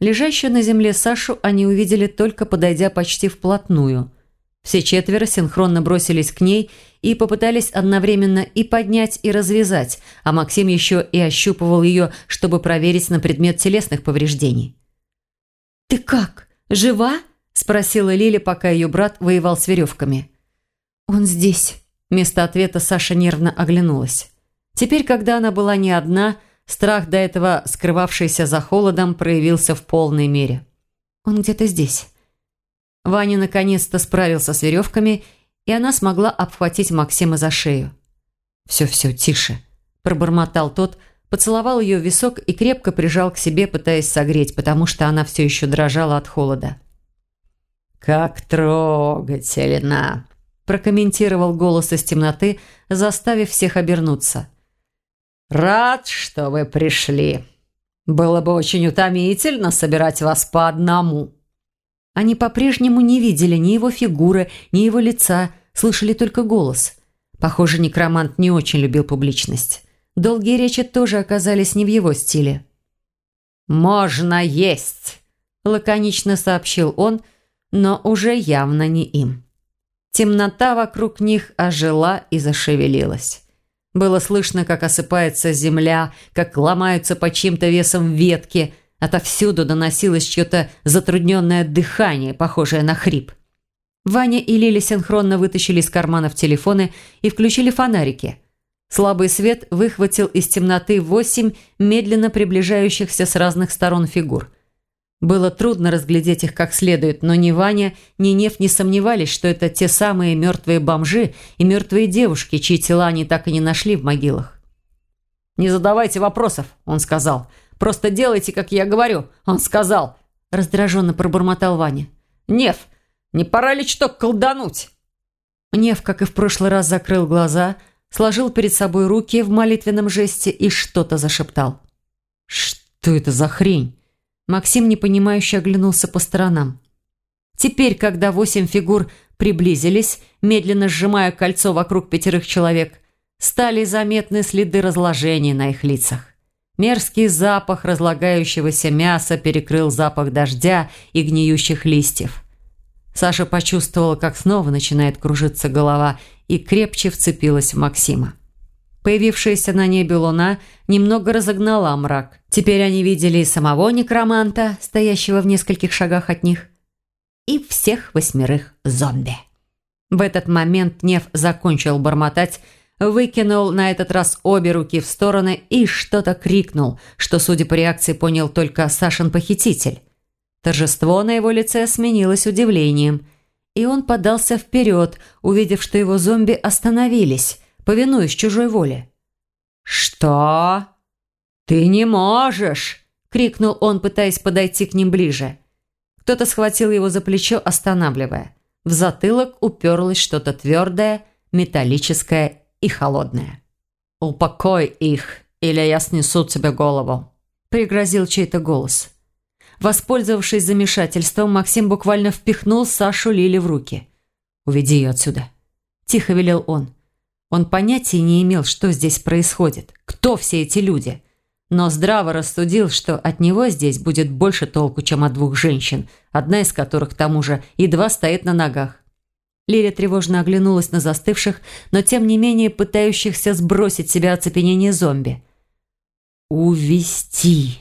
Лежащую на земле Сашу они увидели только подойдя почти вплотную. Все четверо синхронно бросились к ней и попытались одновременно и поднять, и развязать, а Максим еще и ощупывал ее, чтобы проверить на предмет телесных повреждений. «Ты как? Жива?» – спросила Лиля, пока ее брат воевал с веревками. «Он здесь». Вместо ответа Саша нервно оглянулась. Теперь, когда она была не одна – Страх, до этого скрывавшийся за холодом, проявился в полной мере. «Он где-то здесь». Ваня наконец-то справился с веревками, и она смогла обхватить Максима за шею. «Все-все, тише», – пробормотал тот, поцеловал ее в висок и крепко прижал к себе, пытаясь согреть, потому что она все еще дрожала от холода. «Как трогательно!» – прокомментировал голос из темноты, заставив всех обернуться – «Рад, что вы пришли. Было бы очень утомительно собирать вас по одному». Они по-прежнему не видели ни его фигуры, ни его лица, слышали только голос. Похоже, некромант не очень любил публичность. Долгие речи тоже оказались не в его стиле. «Можно есть», – лаконично сообщил он, но уже явно не им. Темнота вокруг них ожила и зашевелилась. Было слышно, как осыпается земля, как ломаются под чьим-то весом ветки. Отовсюду доносилось чье-то затрудненное дыхание, похожее на хрип. Ваня и Лили синхронно вытащили из карманов телефоны и включили фонарики. Слабый свет выхватил из темноты восемь медленно приближающихся с разных сторон фигур – было трудно разглядеть их как следует, но ни Ваня, ни Нев не сомневались, что это те самые мертвые бомжи и мертвые девушки, чьи тела они так и не нашли в могилах. «Не задавайте вопросов», – он сказал. «Просто делайте, как я говорю», – он сказал. Раздраженно пробормотал Ваня. «Нев, не пора ли что колдануть?» Нев, как и в прошлый раз, закрыл глаза, сложил перед собой руки в молитвенном жесте и что-то зашептал. «Что это за хрень?» Максим непонимающе оглянулся по сторонам. Теперь, когда восемь фигур приблизились, медленно сжимая кольцо вокруг пятерых человек, стали заметны следы разложения на их лицах. Мерзкий запах разлагающегося мяса перекрыл запах дождя и гниющих листьев. Саша почувствовала, как снова начинает кружиться голова и крепче вцепилась в Максима. Появившаяся на небе луна немного разогнала мрак. Теперь они видели и самого некроманта, стоящего в нескольких шагах от них, и всех восьмерых зомби. В этот момент Нев закончил бормотать, выкинул на этот раз обе руки в стороны и что-то крикнул, что, судя по реакции, понял только Сашин похититель. Торжество на его лице сменилось удивлением, и он подался вперед, увидев, что его зомби остановились – повинуясь чужой воле. «Что? Ты не можешь!» – крикнул он, пытаясь подойти к ним ближе. Кто-то схватил его за плечо, останавливая. В затылок уперлось что-то твердое, металлическое и холодное. «Упокой их, или я снесу тебе голову», – пригрозил чей-то голос. Воспользовавшись замешательством, Максим буквально впихнул Сашу Лили в руки. «Уведи ее отсюда», – тихо велел он. Он понятия не имел, что здесь происходит, кто все эти люди. Но здраво рассудил, что от него здесь будет больше толку, чем от двух женщин, одна из которых, к тому же, едва стоит на ногах. Лиля тревожно оглянулась на застывших, но тем не менее пытающихся сбросить себя оцепенение зомби. «Увести!»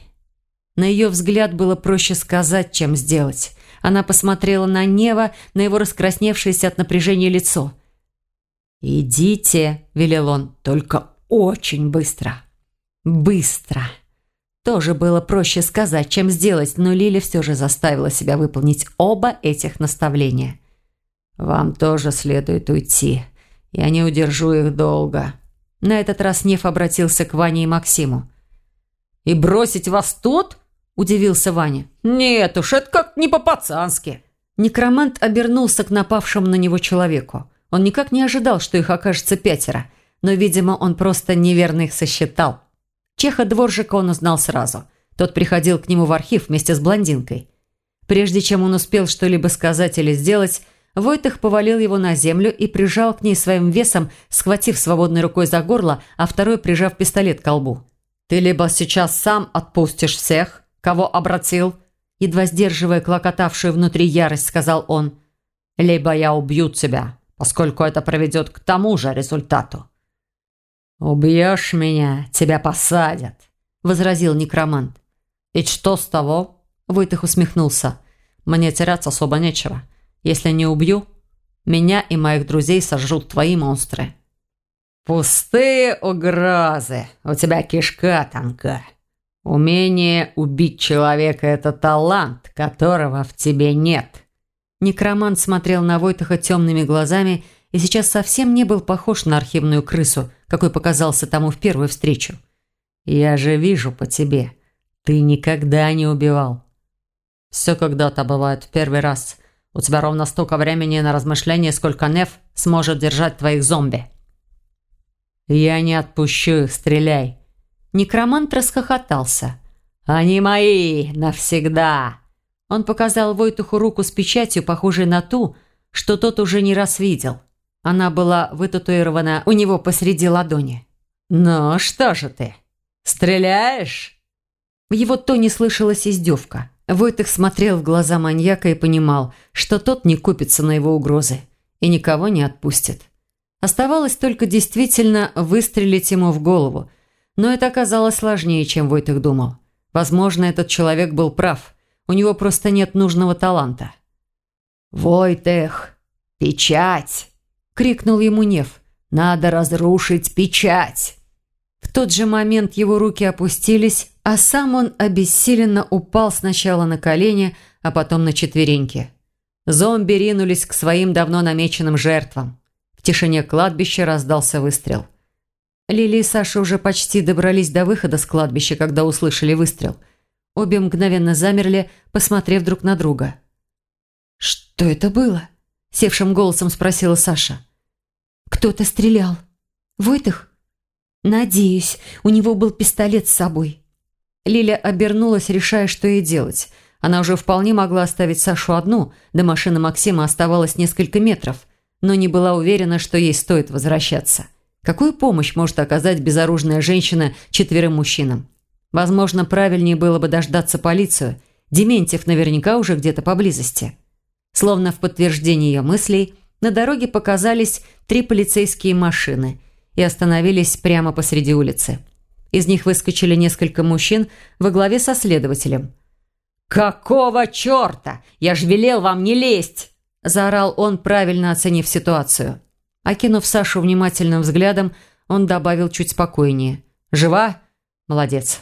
На ее взгляд было проще сказать, чем сделать. Она посмотрела на Нева, на его раскрасневшееся от напряжения лицо – «Идите», – велел он, – «только очень быстро». «Быстро». Тоже было проще сказать, чем сделать, но Лиля все же заставила себя выполнить оба этих наставления. «Вам тоже следует уйти. Я не удержу их долго». На этот раз Нев обратился к Ване и Максиму. «И бросить вас тут?» – удивился Ваня. «Нет уж, это как не по-пацански». Некромант обернулся к напавшему на него человеку. Он никак не ожидал, что их окажется пятеро, но, видимо, он просто неверно их сосчитал. Чеха-дворжика он узнал сразу. Тот приходил к нему в архив вместе с блондинкой. Прежде чем он успел что-либо сказать или сделать, Войтых повалил его на землю и прижал к ней своим весом, схватив свободной рукой за горло, а второй прижав пистолет к колбу. «Ты либо сейчас сам отпустишь всех, кого обратил», едва сдерживая клокотавшую внутри ярость, сказал он, «либо я убью тебя, поскольку это приведет к тому же результату». «Убьешь меня, тебя посадят», – возразил некромант. «И что с того?» – Войтых усмехнулся. «Мне терять особо нечего». Если не убью, меня и моих друзей сожрут твои монстры». «Пустые угрозы. У тебя кишка тонка. Умение убить человека – это талант, которого в тебе нет». Некромант смотрел на Войтаха темными глазами и сейчас совсем не был похож на архивную крысу, какой показался тому в первую встречу. «Я же вижу по тебе. Ты никогда не убивал». «Все когда-то бывает в первый раз. У тебя ровно столько времени на размышление, сколько Неф сможет держать твоих зомби». «Я не отпущу их, стреляй». Некромант расхохотался. «Они мои навсегда!» Он показал Войтуху руку с печатью, похожей на ту, что тот уже не раз видел. Она была вытатуирована у него посреди ладони. «Ну, что же ты, стреляешь?» В его тоне слышалась издевка. Войтых смотрел в глаза маньяка и понимал, что тот не купится на его угрозы и никого не отпустит. Оставалось только действительно выстрелить ему в голову, но это оказалось сложнее, чем Войтых думал. Возможно, этот человек был прав, у него просто нет нужного таланта. «Войтых, печать!» – крикнул ему Нев. «Надо разрушить печать!» В тот же момент его руки опустились, а сам он обессиленно упал сначала на колени, а потом на четвереньки. Зомби ринулись к своим давно намеченным жертвам. В тишине кладбища раздался выстрел. Лили и Саша уже почти добрались до выхода с кладбища, когда услышали выстрел. Обе мгновенно замерли, посмотрев друг на друга. «Что это было?» – севшим голосом спросила Саша. «Кто-то стрелял. Войтых?» «Надеюсь, у него был пистолет с собой». Лиля обернулась, решая, что ей делать. Она уже вполне могла оставить Сашу одну, до машины Максима оставалось несколько метров, но не была уверена, что ей стоит возвращаться. Какую помощь может оказать безоружная женщина четверым мужчинам? Возможно, правильнее было бы дождаться полицию. Дементьев наверняка уже где-то поблизости. Словно в подтверждение ее мыслей, на дороге показались три полицейские машины и остановились прямо посреди улицы. Из них выскочили несколько мужчин во главе со следователем. «Какого черта? Я ж велел вам не лезть!» – заорал он, правильно оценив ситуацию. Окинув Сашу внимательным взглядом, он добавил чуть спокойнее. «Жива? Молодец».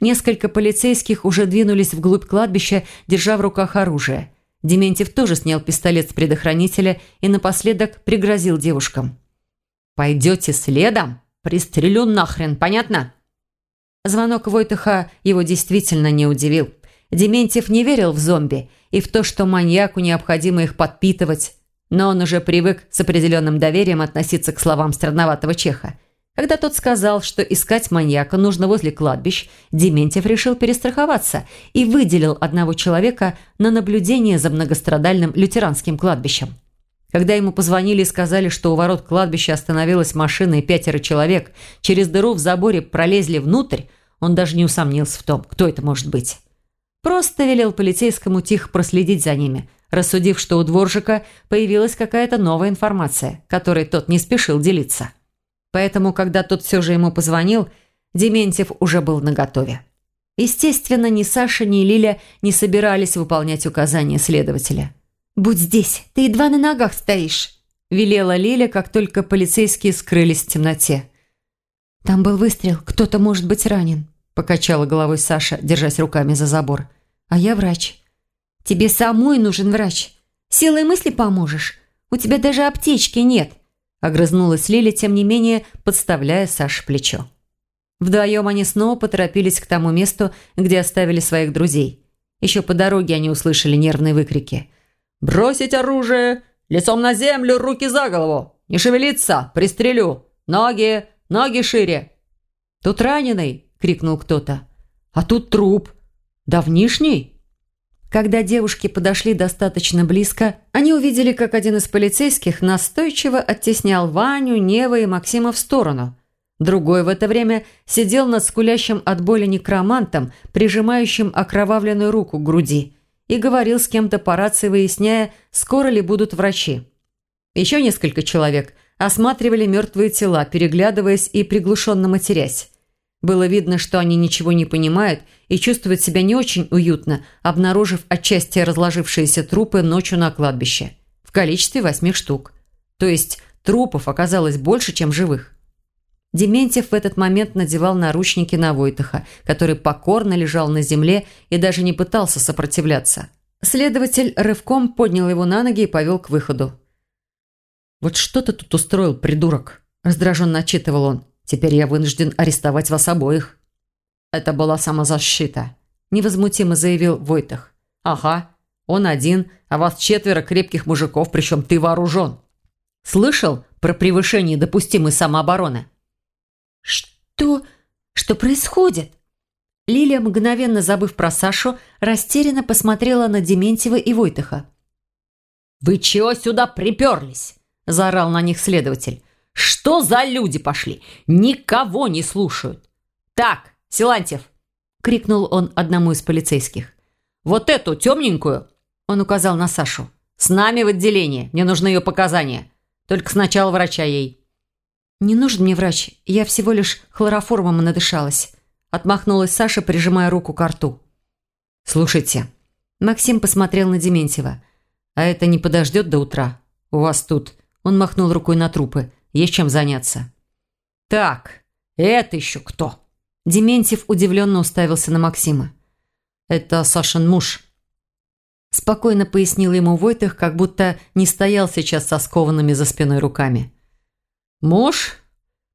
Несколько полицейских уже двинулись вглубь кладбища, держа в руках оружие. Дементьев тоже снял пистолет с предохранителя и напоследок пригрозил девушкам. «Пойдете следом?» Пристрелю нахрен, понятно?» Звонок Войтыха его действительно не удивил. Дементьев не верил в зомби и в то, что маньяку необходимо их подпитывать. Но он уже привык с определенным доверием относиться к словам странноватого чеха. Когда тот сказал, что искать маньяка нужно возле кладбищ, Дементьев решил перестраховаться и выделил одного человека на наблюдение за многострадальным лютеранским кладбищем. Когда ему позвонили и сказали, что у ворот кладбища остановилась машина и пятеро человек через дыру в заборе пролезли внутрь, он даже не усомнился в том, кто это может быть. Просто велел полицейскому тихо проследить за ними, рассудив, что у дворжика появилась какая-то новая информация, которой тот не спешил делиться. Поэтому, когда тот все же ему позвонил, Дементьев уже был наготове. Естественно, ни Саша, ни Лиля не собирались выполнять указания следователя – «Будь здесь, ты едва на ногах стоишь», – велела Лиля, как только полицейские скрылись в темноте. «Там был выстрел, кто-то может быть ранен», – покачала головой Саша, держась руками за забор. «А я врач». «Тебе самой нужен врач. Силой мысли поможешь. У тебя даже аптечки нет!» Огрызнулась Лиля, тем не менее, подставляя Саше плечо. Вдвоем они снова поторопились к тому месту, где оставили своих друзей. Еще по дороге они услышали нервные выкрики. «Бросить оружие! Лицом на землю, руки за голову! Не шевелиться! Пристрелю! Ноги! Ноги шире!» «Тут раненый!» – крикнул кто-то. «А тут труп! Давнишний?» Когда девушки подошли достаточно близко, они увидели, как один из полицейских настойчиво оттеснял Ваню, Нева и Максима в сторону – Другой в это время сидел над скулящим от боли некромантом, прижимающим окровавленную руку к груди, и говорил с кем-то по рации, выясняя, скоро ли будут врачи. Еще несколько человек осматривали мертвые тела, переглядываясь и приглушенно матерясь. Было видно, что они ничего не понимают и чувствуют себя не очень уютно, обнаружив отчасти разложившиеся трупы ночью на кладбище. В количестве восьми штук. То есть трупов оказалось больше, чем живых. Дементьев в этот момент надевал наручники на Войтаха, который покорно лежал на земле и даже не пытался сопротивляться. Следователь рывком поднял его на ноги и повел к выходу. «Вот что ты тут устроил, придурок?» – раздраженно отчитывал он. «Теперь я вынужден арестовать вас обоих». «Это была самозащита», – невозмутимо заявил Войтах. «Ага, он один, а вас четверо крепких мужиков, причем ты вооружен. Слышал про превышение допустимой самообороны?» «Что? Что происходит?» Лилия, мгновенно забыв про Сашу, растерянно посмотрела на Дементьева и Войтыха. «Вы чего сюда приперлись?» – заорал на них следователь. «Что за люди пошли? Никого не слушают!» «Так, Силантьев!» – крикнул он одному из полицейских. «Вот эту темненькую!» – он указал на Сашу. «С нами в отделение. Мне нужны ее показания. Только сначала врача ей». «Не нужен мне врач, я всего лишь хлороформом надышалась», отмахнулась Саша, прижимая руку к рту. «Слушайте». Максим посмотрел на Дементьева. «А это не подождет до утра? У вас тут...» Он махнул рукой на трупы. «Есть чем заняться». «Так, это еще кто?» Дементьев удивленно уставился на Максима. «Это Сашин муж». Спокойно пояснил ему Войтых, как будто не стоял сейчас со скованными за спиной руками. «Муж?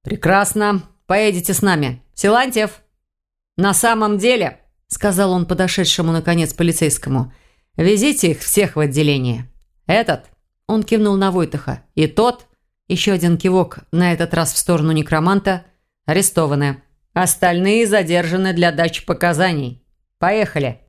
Прекрасно. Поедете с нами. Силантьев?» «На самом деле», — сказал он подошедшему, наконец, полицейскому, «везите их всех в отделение. Этот?» — он кивнул на Войтаха. «И тот?» — еще один кивок, на этот раз в сторону некроманта. «Арестованы. Остальные задержаны для дачи показаний. Поехали!»